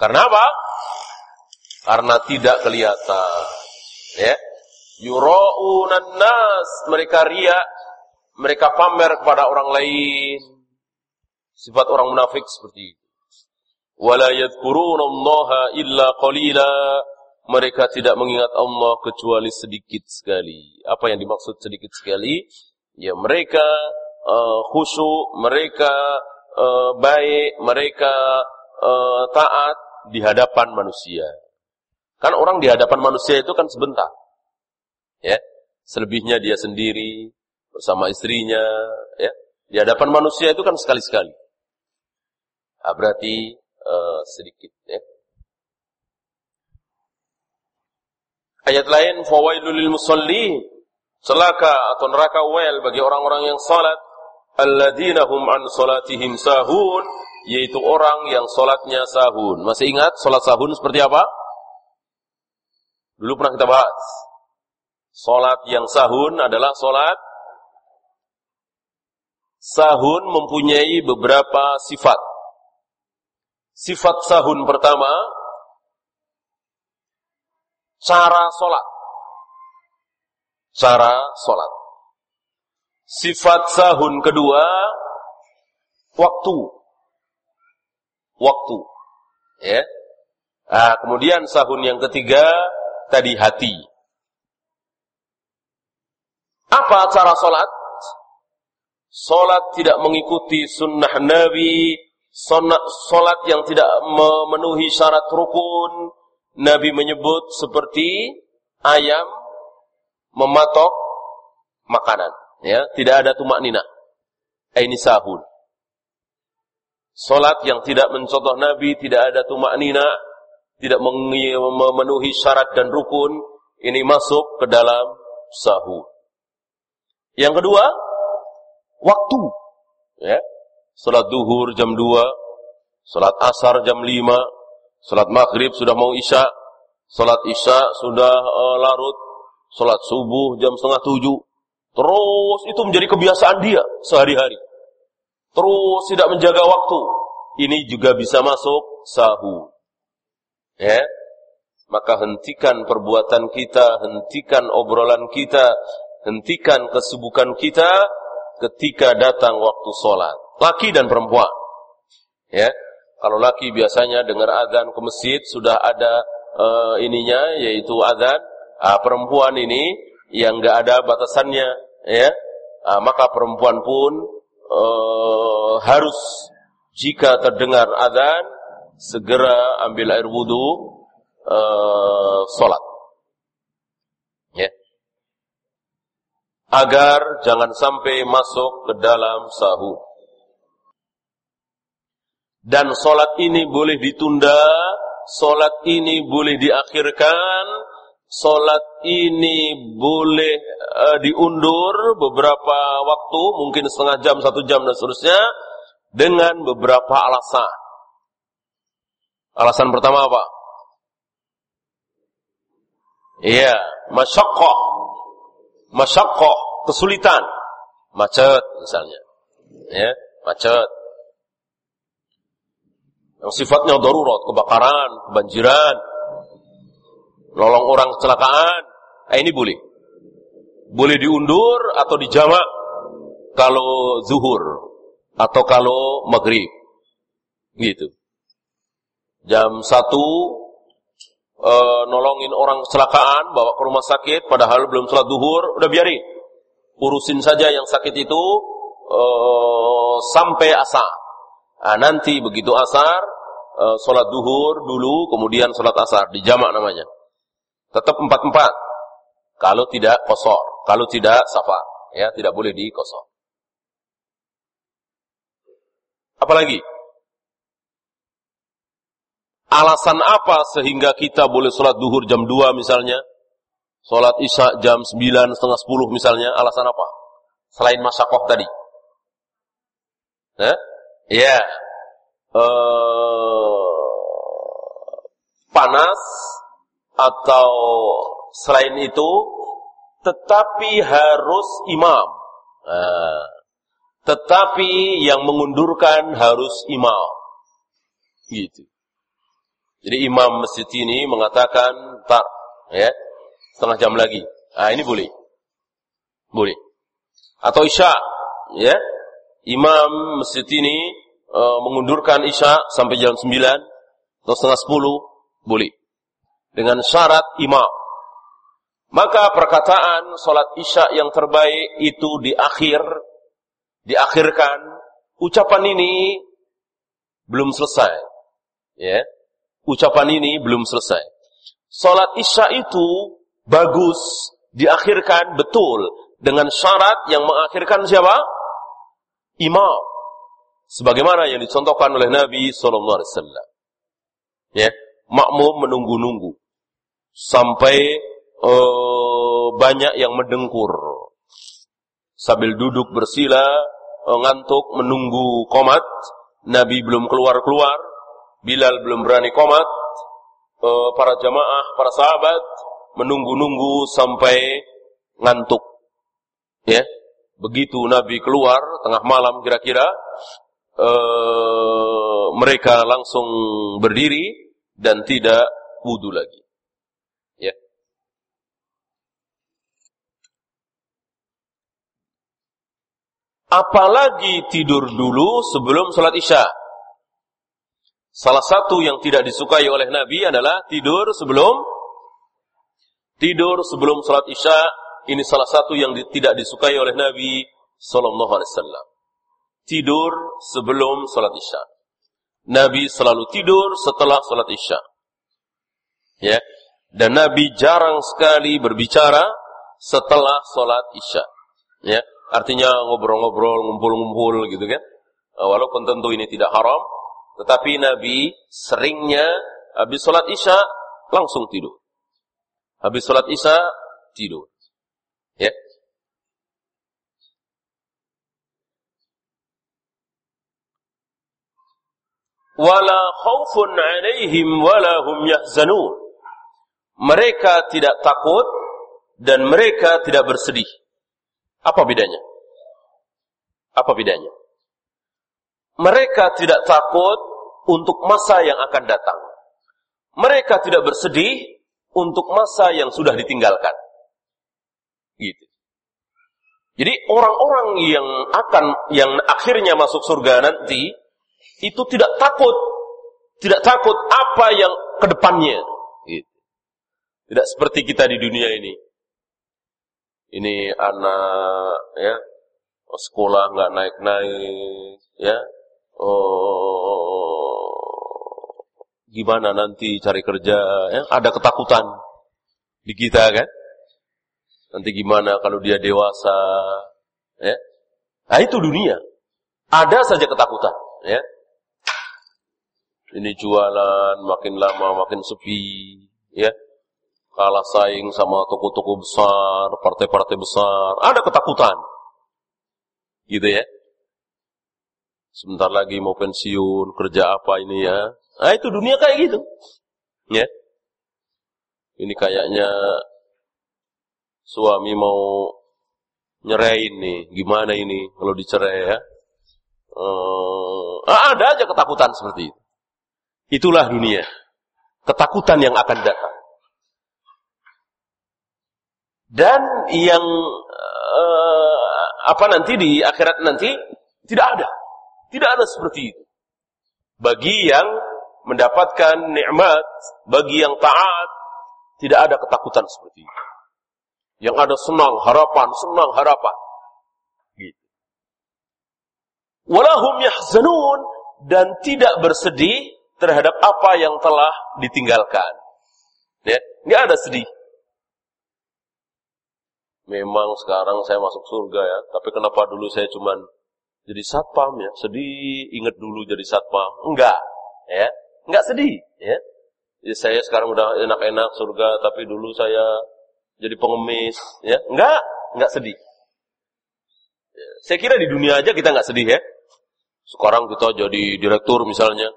Karena apa? Karena tidak kelihatan. Ya. Yura'unan nas, mereka ria, mereka pamer kepada orang lain. Sifat orang munafik seperti itu. Wala yadhkurunallaha illa qalila. Mereka tidak mengingat Allah kecuali sedikit sekali. Apa yang dimaksud sedikit sekali? Ya mereka uh, khusyuk, mereka uh, baik, mereka uh, taat, di hadapan manusia. Kan orang di hadapan manusia itu kan sebentar. Ya. Selebihnya dia sendiri bersama istrinya, ya. Di hadapan manusia itu kan sekali-sekali. Nah, berarti uh, sedikit, ya. Ayat lain, fawailul lil musalli, celaka atau neraka wail bagi orang-orang yang salat, alladzina hum an salatihim sahun, yaitu orang yang sholatnya sahun. Masih ingat sholat sahun seperti apa? Dulu pernah kita bahas. Sholat yang sahun adalah sholat sahun mempunyai beberapa sifat. Sifat sahun pertama, cara sholat. Cara sholat. Sifat sahun kedua, waktu waktu. Ya. Nah, kemudian sahun yang ketiga tadi hati. Apa cara sholat? Sholat tidak mengikuti sunnah Nabi, sholat yang tidak memenuhi syarat rukun. Nabi menyebut seperti ayam mematok makanan. Ya, tidak ada tumak nina. Ini sahun. Solat yang tidak mencontoh Nabi, tidak ada tumak nina, tidak memenuhi syarat dan rukun, ini masuk ke dalam sahur. Yang kedua, waktu. Ya. Salat duhur jam 2, salat asar jam 5, salat maghrib sudah mau isya, salat isya sudah uh, larut, salat subuh jam setengah tujuh. Terus itu menjadi kebiasaan dia sehari-hari terus tidak menjaga waktu, ini juga bisa masuk sahur. Ya. maka hentikan perbuatan kita, hentikan obrolan kita, hentikan kesibukan kita ketika datang waktu sholat. Laki dan perempuan. Ya, kalau laki biasanya dengar adzan ke masjid sudah ada uh, ininya yaitu adzan. Uh, perempuan ini yang enggak ada batasannya, ya, uh, maka perempuan pun uh, harus jika terdengar adzan segera ambil air wudhu uh, sholat. Ya. Agar jangan sampai masuk ke dalam sahur. Dan sholat ini boleh ditunda, sholat ini boleh diakhirkan, sholat ini boleh uh, diundur beberapa waktu, mungkin setengah jam, satu jam dan seterusnya, dengan beberapa alasan. Alasan pertama apa? Iya, masyakoh. Masyakoh, kesulitan. Macet misalnya. Ya, macet. Yang sifatnya darurat, kebakaran, kebanjiran, nolong orang kecelakaan. Eh, ini boleh. Boleh diundur atau dijamak kalau zuhur atau kalau maghrib. Gitu. Jam satu e, nolongin orang kecelakaan, bawa ke rumah sakit, padahal belum sholat duhur, udah biarin. Urusin saja yang sakit itu e, sampai asar. Nah, nanti begitu asar, e, sholat duhur dulu, kemudian sholat asar, di jamak namanya. Tetap empat-empat. Kalau tidak kosor, kalau tidak safar, ya tidak boleh di kosor. Apalagi? Alasan apa sehingga kita boleh sholat duhur jam 2 misalnya? Sholat isya jam 9, setengah 10 misalnya. Alasan apa? Selain masyakoh tadi. Eh? Ya. Uh, panas atau selain itu tetapi harus imam. Uh, tetapi yang mengundurkan harus imam. Gitu. Jadi imam masjid ini mengatakan tak ya setengah jam lagi. Ah ini boleh. Boleh. Atau isya ya. Imam masjid ini e, mengundurkan isya sampai jam 9 atau setengah 10 boleh. Dengan syarat imam. Maka perkataan salat isya yang terbaik itu di akhir diakhirkan ucapan ini belum selesai. Ya ucapan ini belum selesai. Salat Isya itu bagus, diakhirkan betul dengan syarat yang mengakhirkan siapa? Imam. Sebagaimana yang dicontohkan oleh Nabi sallallahu alaihi wasallam. Ya, makmum menunggu-nunggu sampai uh, banyak yang mendengkur. Sambil duduk bersila, uh, ngantuk menunggu komat, Nabi belum keluar-keluar, Bilal belum berani komat, eh, para jamaah, para sahabat menunggu-nunggu sampai ngantuk. Ya, begitu Nabi keluar tengah malam kira-kira, uh, mereka langsung berdiri dan tidak wudhu lagi. Ya. Apalagi tidur dulu sebelum sholat isya. Salah satu yang tidak disukai oleh Nabi adalah tidur sebelum tidur sebelum salat Isya. Ini salah satu yang tidak disukai oleh Nabi sallallahu alaihi wasallam. Tidur sebelum salat Isya. Nabi selalu tidur setelah salat Isya. Ya. Dan Nabi jarang sekali berbicara setelah salat Isya. Ya. Artinya ngobrol-ngobrol, ngumpul-ngumpul gitu kan. Walaupun tentu ini tidak haram, tetapi Nabi seringnya habis sholat isya langsung tidur. Habis sholat isya tidur. Ya. Wala khaufun alaihim wala hum yahzanun. Mereka tidak takut dan mereka tidak bersedih. Apa bedanya? Apa bedanya? Mereka tidak takut untuk masa yang akan datang. Mereka tidak bersedih untuk masa yang sudah ditinggalkan. Gitu. Jadi orang-orang yang akan yang akhirnya masuk surga nanti itu tidak takut tidak takut apa yang ke depannya. Gitu. Tidak seperti kita di dunia ini. Ini anak ya sekolah nggak naik-naik ya. Oh, gimana nanti cari kerja ya? Ada ketakutan di kita kan? Nanti gimana kalau dia dewasa? Ya? Nah itu dunia. Ada saja ketakutan. Ya. Ini jualan makin lama makin sepi. Ya. Kalah saing sama toko-toko besar, partai-partai besar. Ada ketakutan. Gitu ya. Sebentar lagi mau pensiun, kerja apa ini ya. Nah itu dunia kayak gitu. Ya. Ini kayaknya suami mau nyerahin nih, gimana ini kalau dicerai ya? Uh, ada aja ketakutan seperti itu. Itulah dunia. Ketakutan yang akan datang. Dan yang uh, apa nanti di akhirat nanti tidak ada. Tidak ada seperti itu. Bagi yang mendapatkan nikmat, bagi yang taat, tidak ada ketakutan seperti itu. Yang ada senang, harapan, senang, harapan. Gitu. Walahum yahzanun dan tidak bersedih terhadap apa yang telah ditinggalkan. Ya, nggak ada sedih. Memang sekarang saya masuk surga ya, tapi kenapa dulu saya cuman jadi satpam ya? Sedih, ingat dulu jadi satpam. Enggak, ya. Enggak sedih, ya. Jadi saya sekarang udah enak-enak surga, tapi dulu saya jadi pengemis, ya. Enggak, enggak sedih. Ya, saya kira di dunia aja kita enggak sedih ya. Sekarang kita jadi direktur misalnya.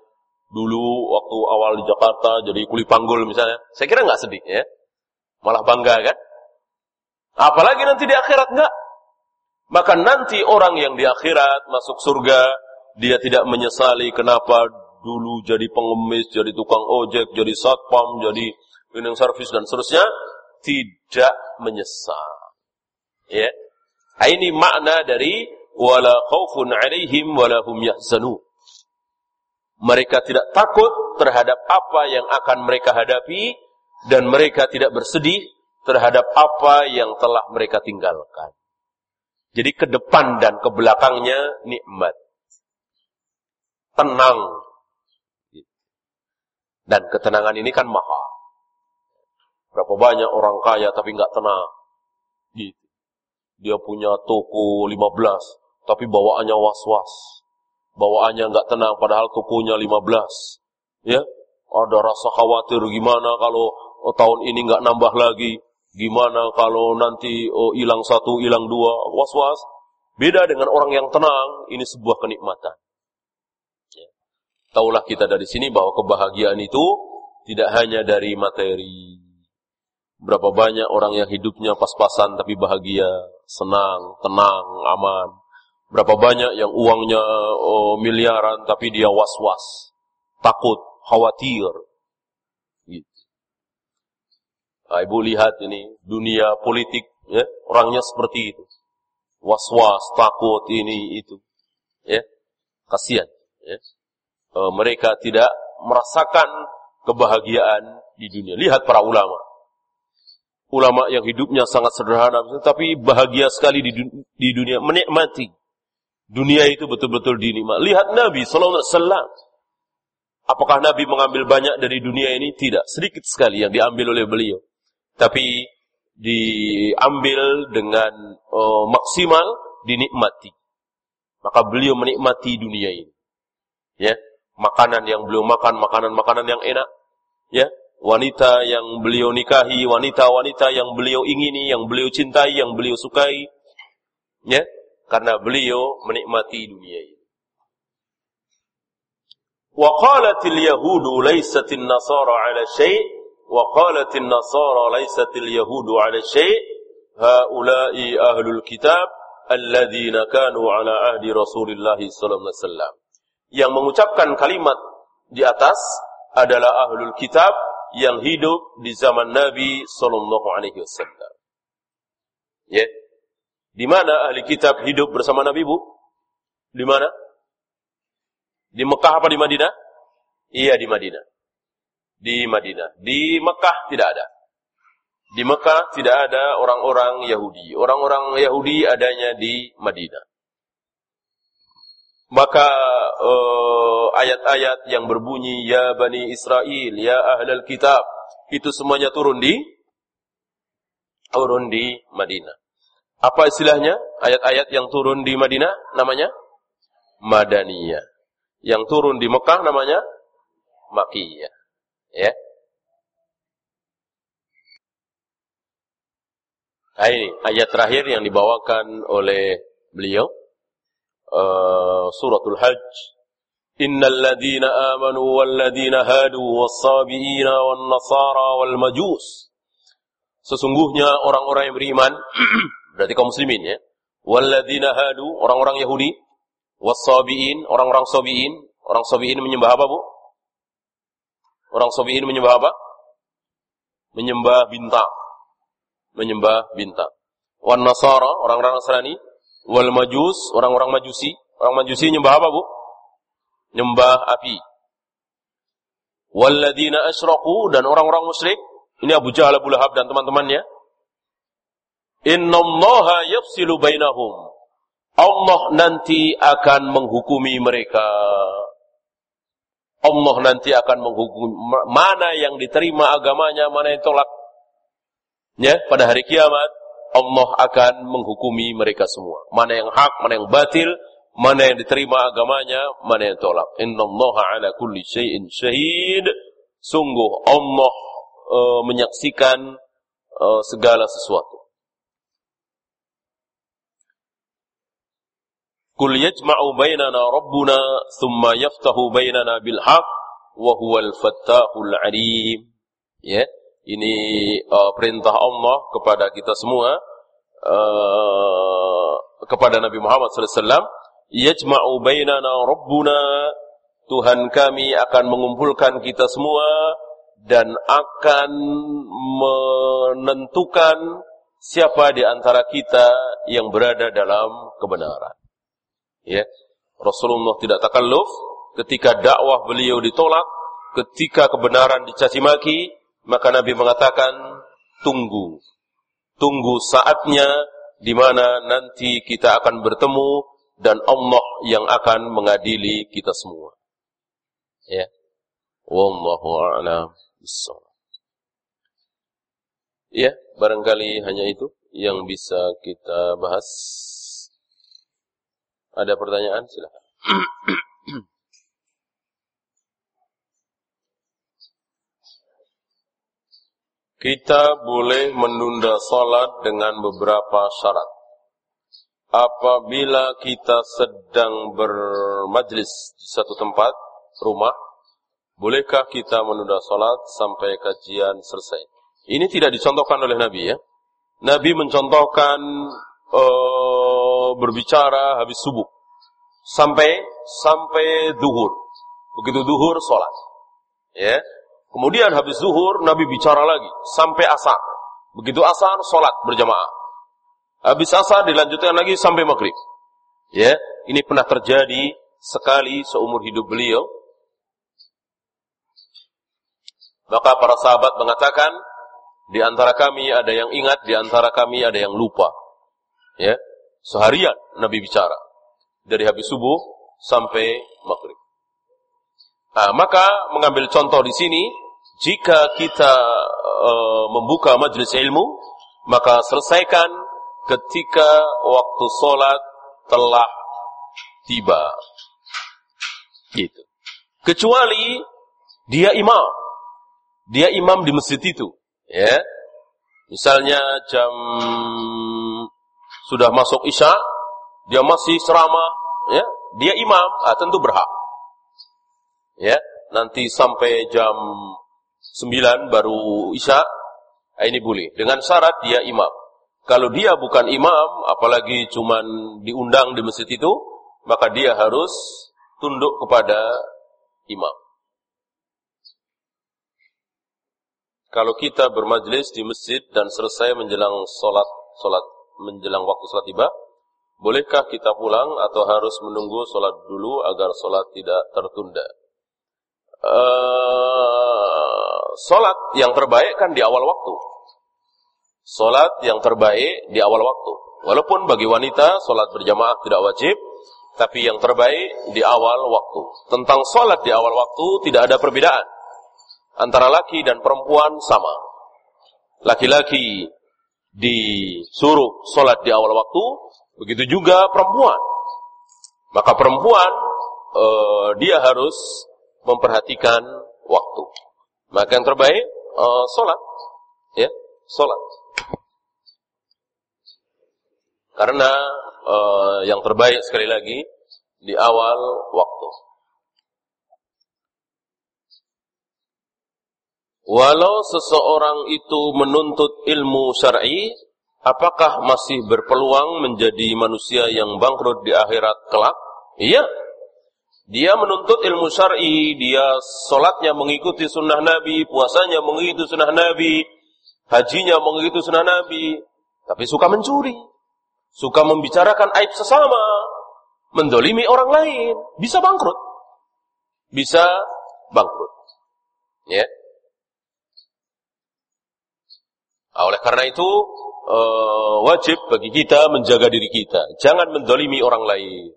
Dulu waktu awal di Jakarta jadi kuli panggul misalnya. Saya kira enggak sedih ya. Malah bangga kan. Apalagi nanti di akhirat enggak. Maka nanti orang yang di akhirat masuk surga, dia tidak menyesali kenapa dulu jadi pengemis, jadi tukang ojek, jadi satpam, jadi cleaning service dan seterusnya tidak menyesal. Ya. Ini makna dari wala khaufun 'alaihim wala hum yahzanun. Mereka tidak takut terhadap apa yang akan mereka hadapi dan mereka tidak bersedih terhadap apa yang telah mereka tinggalkan. Jadi ke depan dan ke belakangnya nikmat. Tenang. Dan ketenangan ini kan mahal. Berapa banyak orang kaya tapi nggak tenang. Gitu. Dia punya toko 15, tapi bawaannya was-was. Bawaannya nggak tenang, padahal tokonya 15. Ya, ada rasa khawatir gimana kalau oh, tahun ini nggak nambah lagi. Gimana kalau nanti oh, hilang satu, hilang dua, was-was. Beda dengan orang yang tenang, ini sebuah kenikmatan. Ya. Taulah kita dari sini bahwa kebahagiaan itu tidak hanya dari materi, Berapa banyak orang yang hidupnya pas-pasan tapi bahagia, senang, tenang, aman. Berapa banyak yang uangnya oh, miliaran tapi dia was-was, takut, khawatir. Gitu. Nah, ibu lihat ini dunia politik, ya, orangnya seperti itu. Was-was, takut, ini, itu. Ya, kasihan. Ya. E, mereka tidak merasakan kebahagiaan di dunia. Lihat para ulama ulama yang hidupnya sangat sederhana, tapi bahagia sekali di, di dunia, menikmati. Dunia itu betul-betul dinikmati. Lihat Nabi Sallallahu Alaihi Wasallam. Apakah Nabi mengambil banyak dari dunia ini? Tidak. Sedikit sekali yang diambil oleh beliau. Tapi diambil dengan uh, maksimal, dinikmati. Maka beliau menikmati dunia ini. Ya, makanan yang beliau makan, makanan-makanan yang enak. Ya, wanita yang beliau nikahi, wanita-wanita yang beliau ingini, yang beliau cintai, yang beliau sukai. Ya, karena beliau menikmati dunia ini. Wa qalatil yahudu laysatin nasara ala syai' wa qalatil nasara laysatil yahudu ala syai' haula'i ahlul kitab alladzina kanu ala ahdi Rasulillah sallallahu alaihi wasallam. Yang mengucapkan kalimat di atas adalah ahlul kitab yang hidup di zaman Nabi sallallahu alaihi wasallam. Ya. Di mana ahli kitab hidup bersama Nabi, Bu? Di mana? Di Mekah apa di Madinah? Iya, di Madinah. Di Madinah. Di Mekah tidak ada. Di Mekah tidak ada orang-orang Yahudi. Orang-orang Yahudi adanya di Madinah. Maka eh, ayat-ayat uh, yang berbunyi ya Bani Israel, ya ahlal kitab, itu semuanya turun di turun di Madinah. Apa istilahnya? Ayat-ayat yang turun di Madinah namanya Madaniyah. Yang turun di Mekah namanya Makiyah. Ya. Nah, ini ayat terakhir yang dibawakan oleh beliau uh, suratul Hajj. Innal amanu wal hadu was sabiina wan nasara wal majus. Sesungguhnya orang-orang yang beriman berarti kaum muslimin ya. Wal ladina hadu orang-orang Yahudi was sabiin orang-orang sabiin orang sabiin menyembah apa Bu? Orang sabiin menyembah apa? Menyembah bintang menyembah bintang. Wan Nasara, orang-orang Nasrani, wal Majus, orang-orang Majusi. Orang Majusi nyembah apa, Bu? Nyembah api. Walladina asyraku dan orang-orang musyrik, ini Abu Jahal, Abu Lahab dan teman-temannya. Innallaha yafsilu bainahum. Allah nanti akan menghukumi mereka. Allah nanti akan menghukumi mana yang diterima agamanya, mana yang tolak ya pada hari kiamat Allah akan menghukumi mereka semua. Mana yang hak, mana yang batil, mana yang diterima agamanya, mana yang tolak. Inna Allah ala kulli syai'in syahid. Sungguh Allah uh, menyaksikan uh, segala sesuatu. Kul yajma'u bainana rabbuna thumma yaftahu bainana bil haq wa huwal fattahul alim. Ya. Ini uh, perintah Allah kepada kita semua uh, kepada Nabi Muhammad SAW. Yajma'u bainana Rabbuna Tuhan kami akan mengumpulkan kita semua dan akan menentukan siapa di antara kita yang berada dalam kebenaran. Ya. Rasulullah tidak takalluf ketika dakwah beliau ditolak, ketika kebenaran dicaci maki, maka Nabi mengatakan, tunggu. Tunggu saatnya di mana nanti kita akan bertemu dan Allah yang akan mengadili kita semua. Ya. Wallahu a'lam Ya, barangkali hanya itu yang bisa kita bahas. Ada pertanyaan? Silakan. Kita boleh menunda salat dengan beberapa syarat. Apabila kita sedang bermajlis di satu tempat, rumah, bolehkah kita menunda salat sampai kajian selesai? Ini tidak dicontohkan oleh Nabi ya. Nabi mencontohkan uh, berbicara habis subuh sampai sampai duhur. Begitu duhur salat. Ya, Kemudian habis zuhur, Nabi bicara lagi sampai asar. Begitu asar, sholat berjamaah. Habis asar dilanjutkan lagi sampai maghrib. Ya, ini pernah terjadi sekali seumur hidup beliau. Maka para sahabat mengatakan, di antara kami ada yang ingat, di antara kami ada yang lupa. Ya, seharian Nabi bicara dari habis subuh sampai maghrib. Nah, maka mengambil contoh di sini, jika kita uh, membuka majelis ilmu, maka selesaikan ketika waktu sholat telah tiba. Gitu. Kecuali dia imam. Dia imam di masjid itu. Ya. Misalnya jam sudah masuk isya, dia masih ceramah, ya, dia imam, ah, tentu berhak. Ya nanti sampai jam 9 baru isya nah ini boleh. Dengan syarat dia imam. Kalau dia bukan imam apalagi cuman diundang di masjid itu maka dia harus tunduk kepada imam. Kalau kita bermajlis di masjid dan selesai menjelang sholat, sholat menjelang waktu sholat tiba, bolehkah kita pulang atau harus menunggu sholat dulu agar sholat tidak tertunda? Uh, sholat yang terbaik kan di awal waktu. Sholat yang terbaik di awal waktu. Walaupun bagi wanita sholat berjamaah tidak wajib, tapi yang terbaik di awal waktu. Tentang sholat di awal waktu tidak ada perbedaan antara laki dan perempuan sama. Laki-laki disuruh sholat di awal waktu, begitu juga perempuan. Maka perempuan uh, dia harus memperhatikan waktu. Maka yang terbaik uh, sholat, ya sholat. Karena uh, yang terbaik sekali lagi di awal waktu. Walau seseorang itu menuntut ilmu syar'i, apakah masih berpeluang menjadi manusia yang bangkrut di akhirat kelak? Iya. Dia menuntut ilmu syar'i, dia solatnya mengikuti sunnah Nabi, puasanya mengikuti sunnah Nabi, hajinya mengikuti sunnah Nabi, tapi suka mencuri, suka membicarakan aib sesama, mendolimi orang lain, bisa bangkrut. Bisa bangkrut. Ya. Yeah. Nah, oleh karena itu uh, wajib bagi kita menjaga diri kita. Jangan mendolimi orang lain.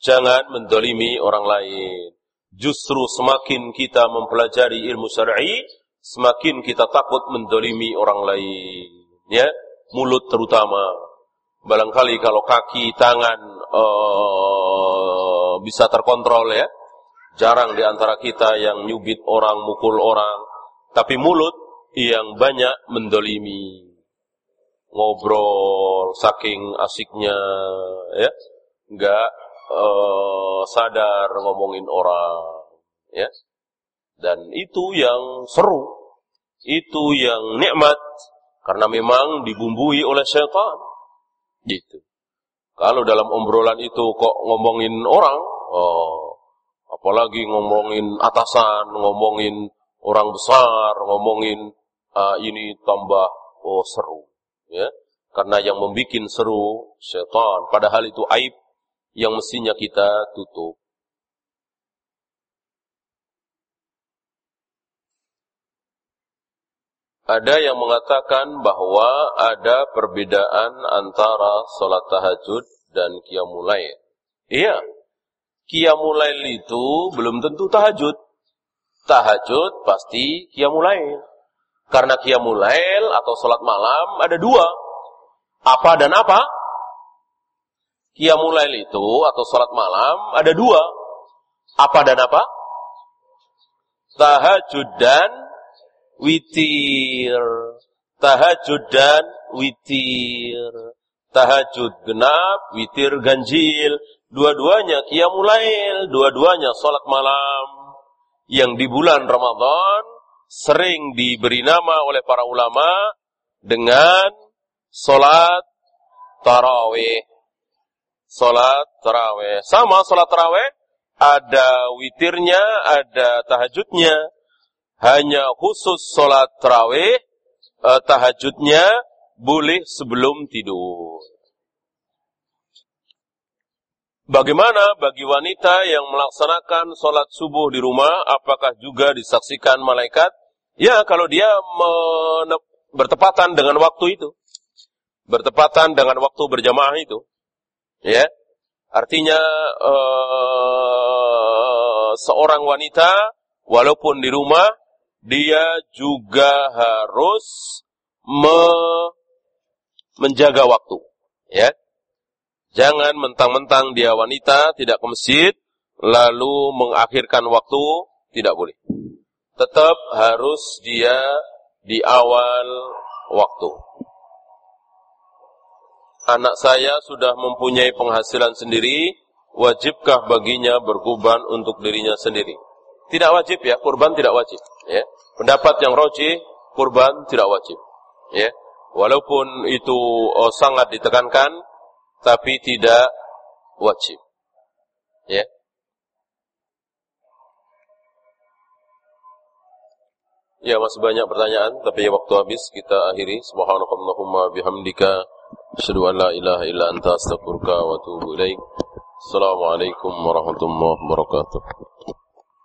Jangan mendolimi orang lain. Justru semakin kita mempelajari ilmu syar'i, semakin kita takut mendolimi orang lain. Ya, mulut terutama. Barangkali kalau kaki, tangan uh, bisa terkontrol ya. Jarang di antara kita yang nyubit orang, mukul orang. Tapi mulut yang banyak mendolimi ngobrol saking asiknya ya. Nggak uh, sadar ngomongin orang ya. Dan itu yang seru itu yang nikmat karena memang dibumbui oleh setan gitu. Kalau dalam obrolan itu kok ngomongin orang oh apalagi ngomongin atasan ngomongin orang besar ngomongin uh, ini tambah oh seru ya karena yang membuat seru setan padahal itu aib yang mestinya kita tutup Ada yang mengatakan bahwa ada perbedaan antara sholat tahajud dan qiyamulail. Iya, qiyamulail itu belum tentu tahajud. Tahajud pasti qiyamulail. Karena qiyamul lail atau sholat malam ada dua. Apa dan apa? Qiyamul lail itu atau sholat malam ada dua. Apa dan apa? Tahajud dan witir. Tahajud dan witir. Tahajud genap, witir ganjil. Dua-duanya qiyamul lail, dua-duanya sholat malam. Yang di bulan Ramadan sering diberi nama oleh para ulama dengan solat tarawih. Solat tarawih. Sama solat tarawih, ada witirnya, ada tahajudnya. Hanya khusus solat tarawih, eh, tahajudnya boleh sebelum tidur. Bagaimana bagi wanita yang melaksanakan sholat subuh di rumah, apakah juga disaksikan malaikat? Ya, kalau dia bertepatan dengan waktu itu. Bertepatan dengan waktu berjamaah itu. Ya. Artinya uh, seorang wanita walaupun di rumah dia juga harus me menjaga waktu, ya. Jangan mentang-mentang dia wanita tidak ke masjid lalu mengakhirkan waktu tidak boleh tetap harus dia di awal waktu. Anak saya sudah mempunyai penghasilan sendiri, wajibkah baginya berkurban untuk dirinya sendiri? Tidak wajib ya, kurban tidak wajib. Ya. Pendapat yang roji, kurban tidak wajib. Ya. Walaupun itu oh, sangat ditekankan, tapi tidak wajib. Ya. Ya masih banyak pertanyaan tapi ya waktu habis kita akhiri. Subhanakallahumma bihamdika asyhadu an la ilaha illa anta astaghfiruka wa atubu ilaik. Assalamualaikum warahmatullahi wabarakatuh.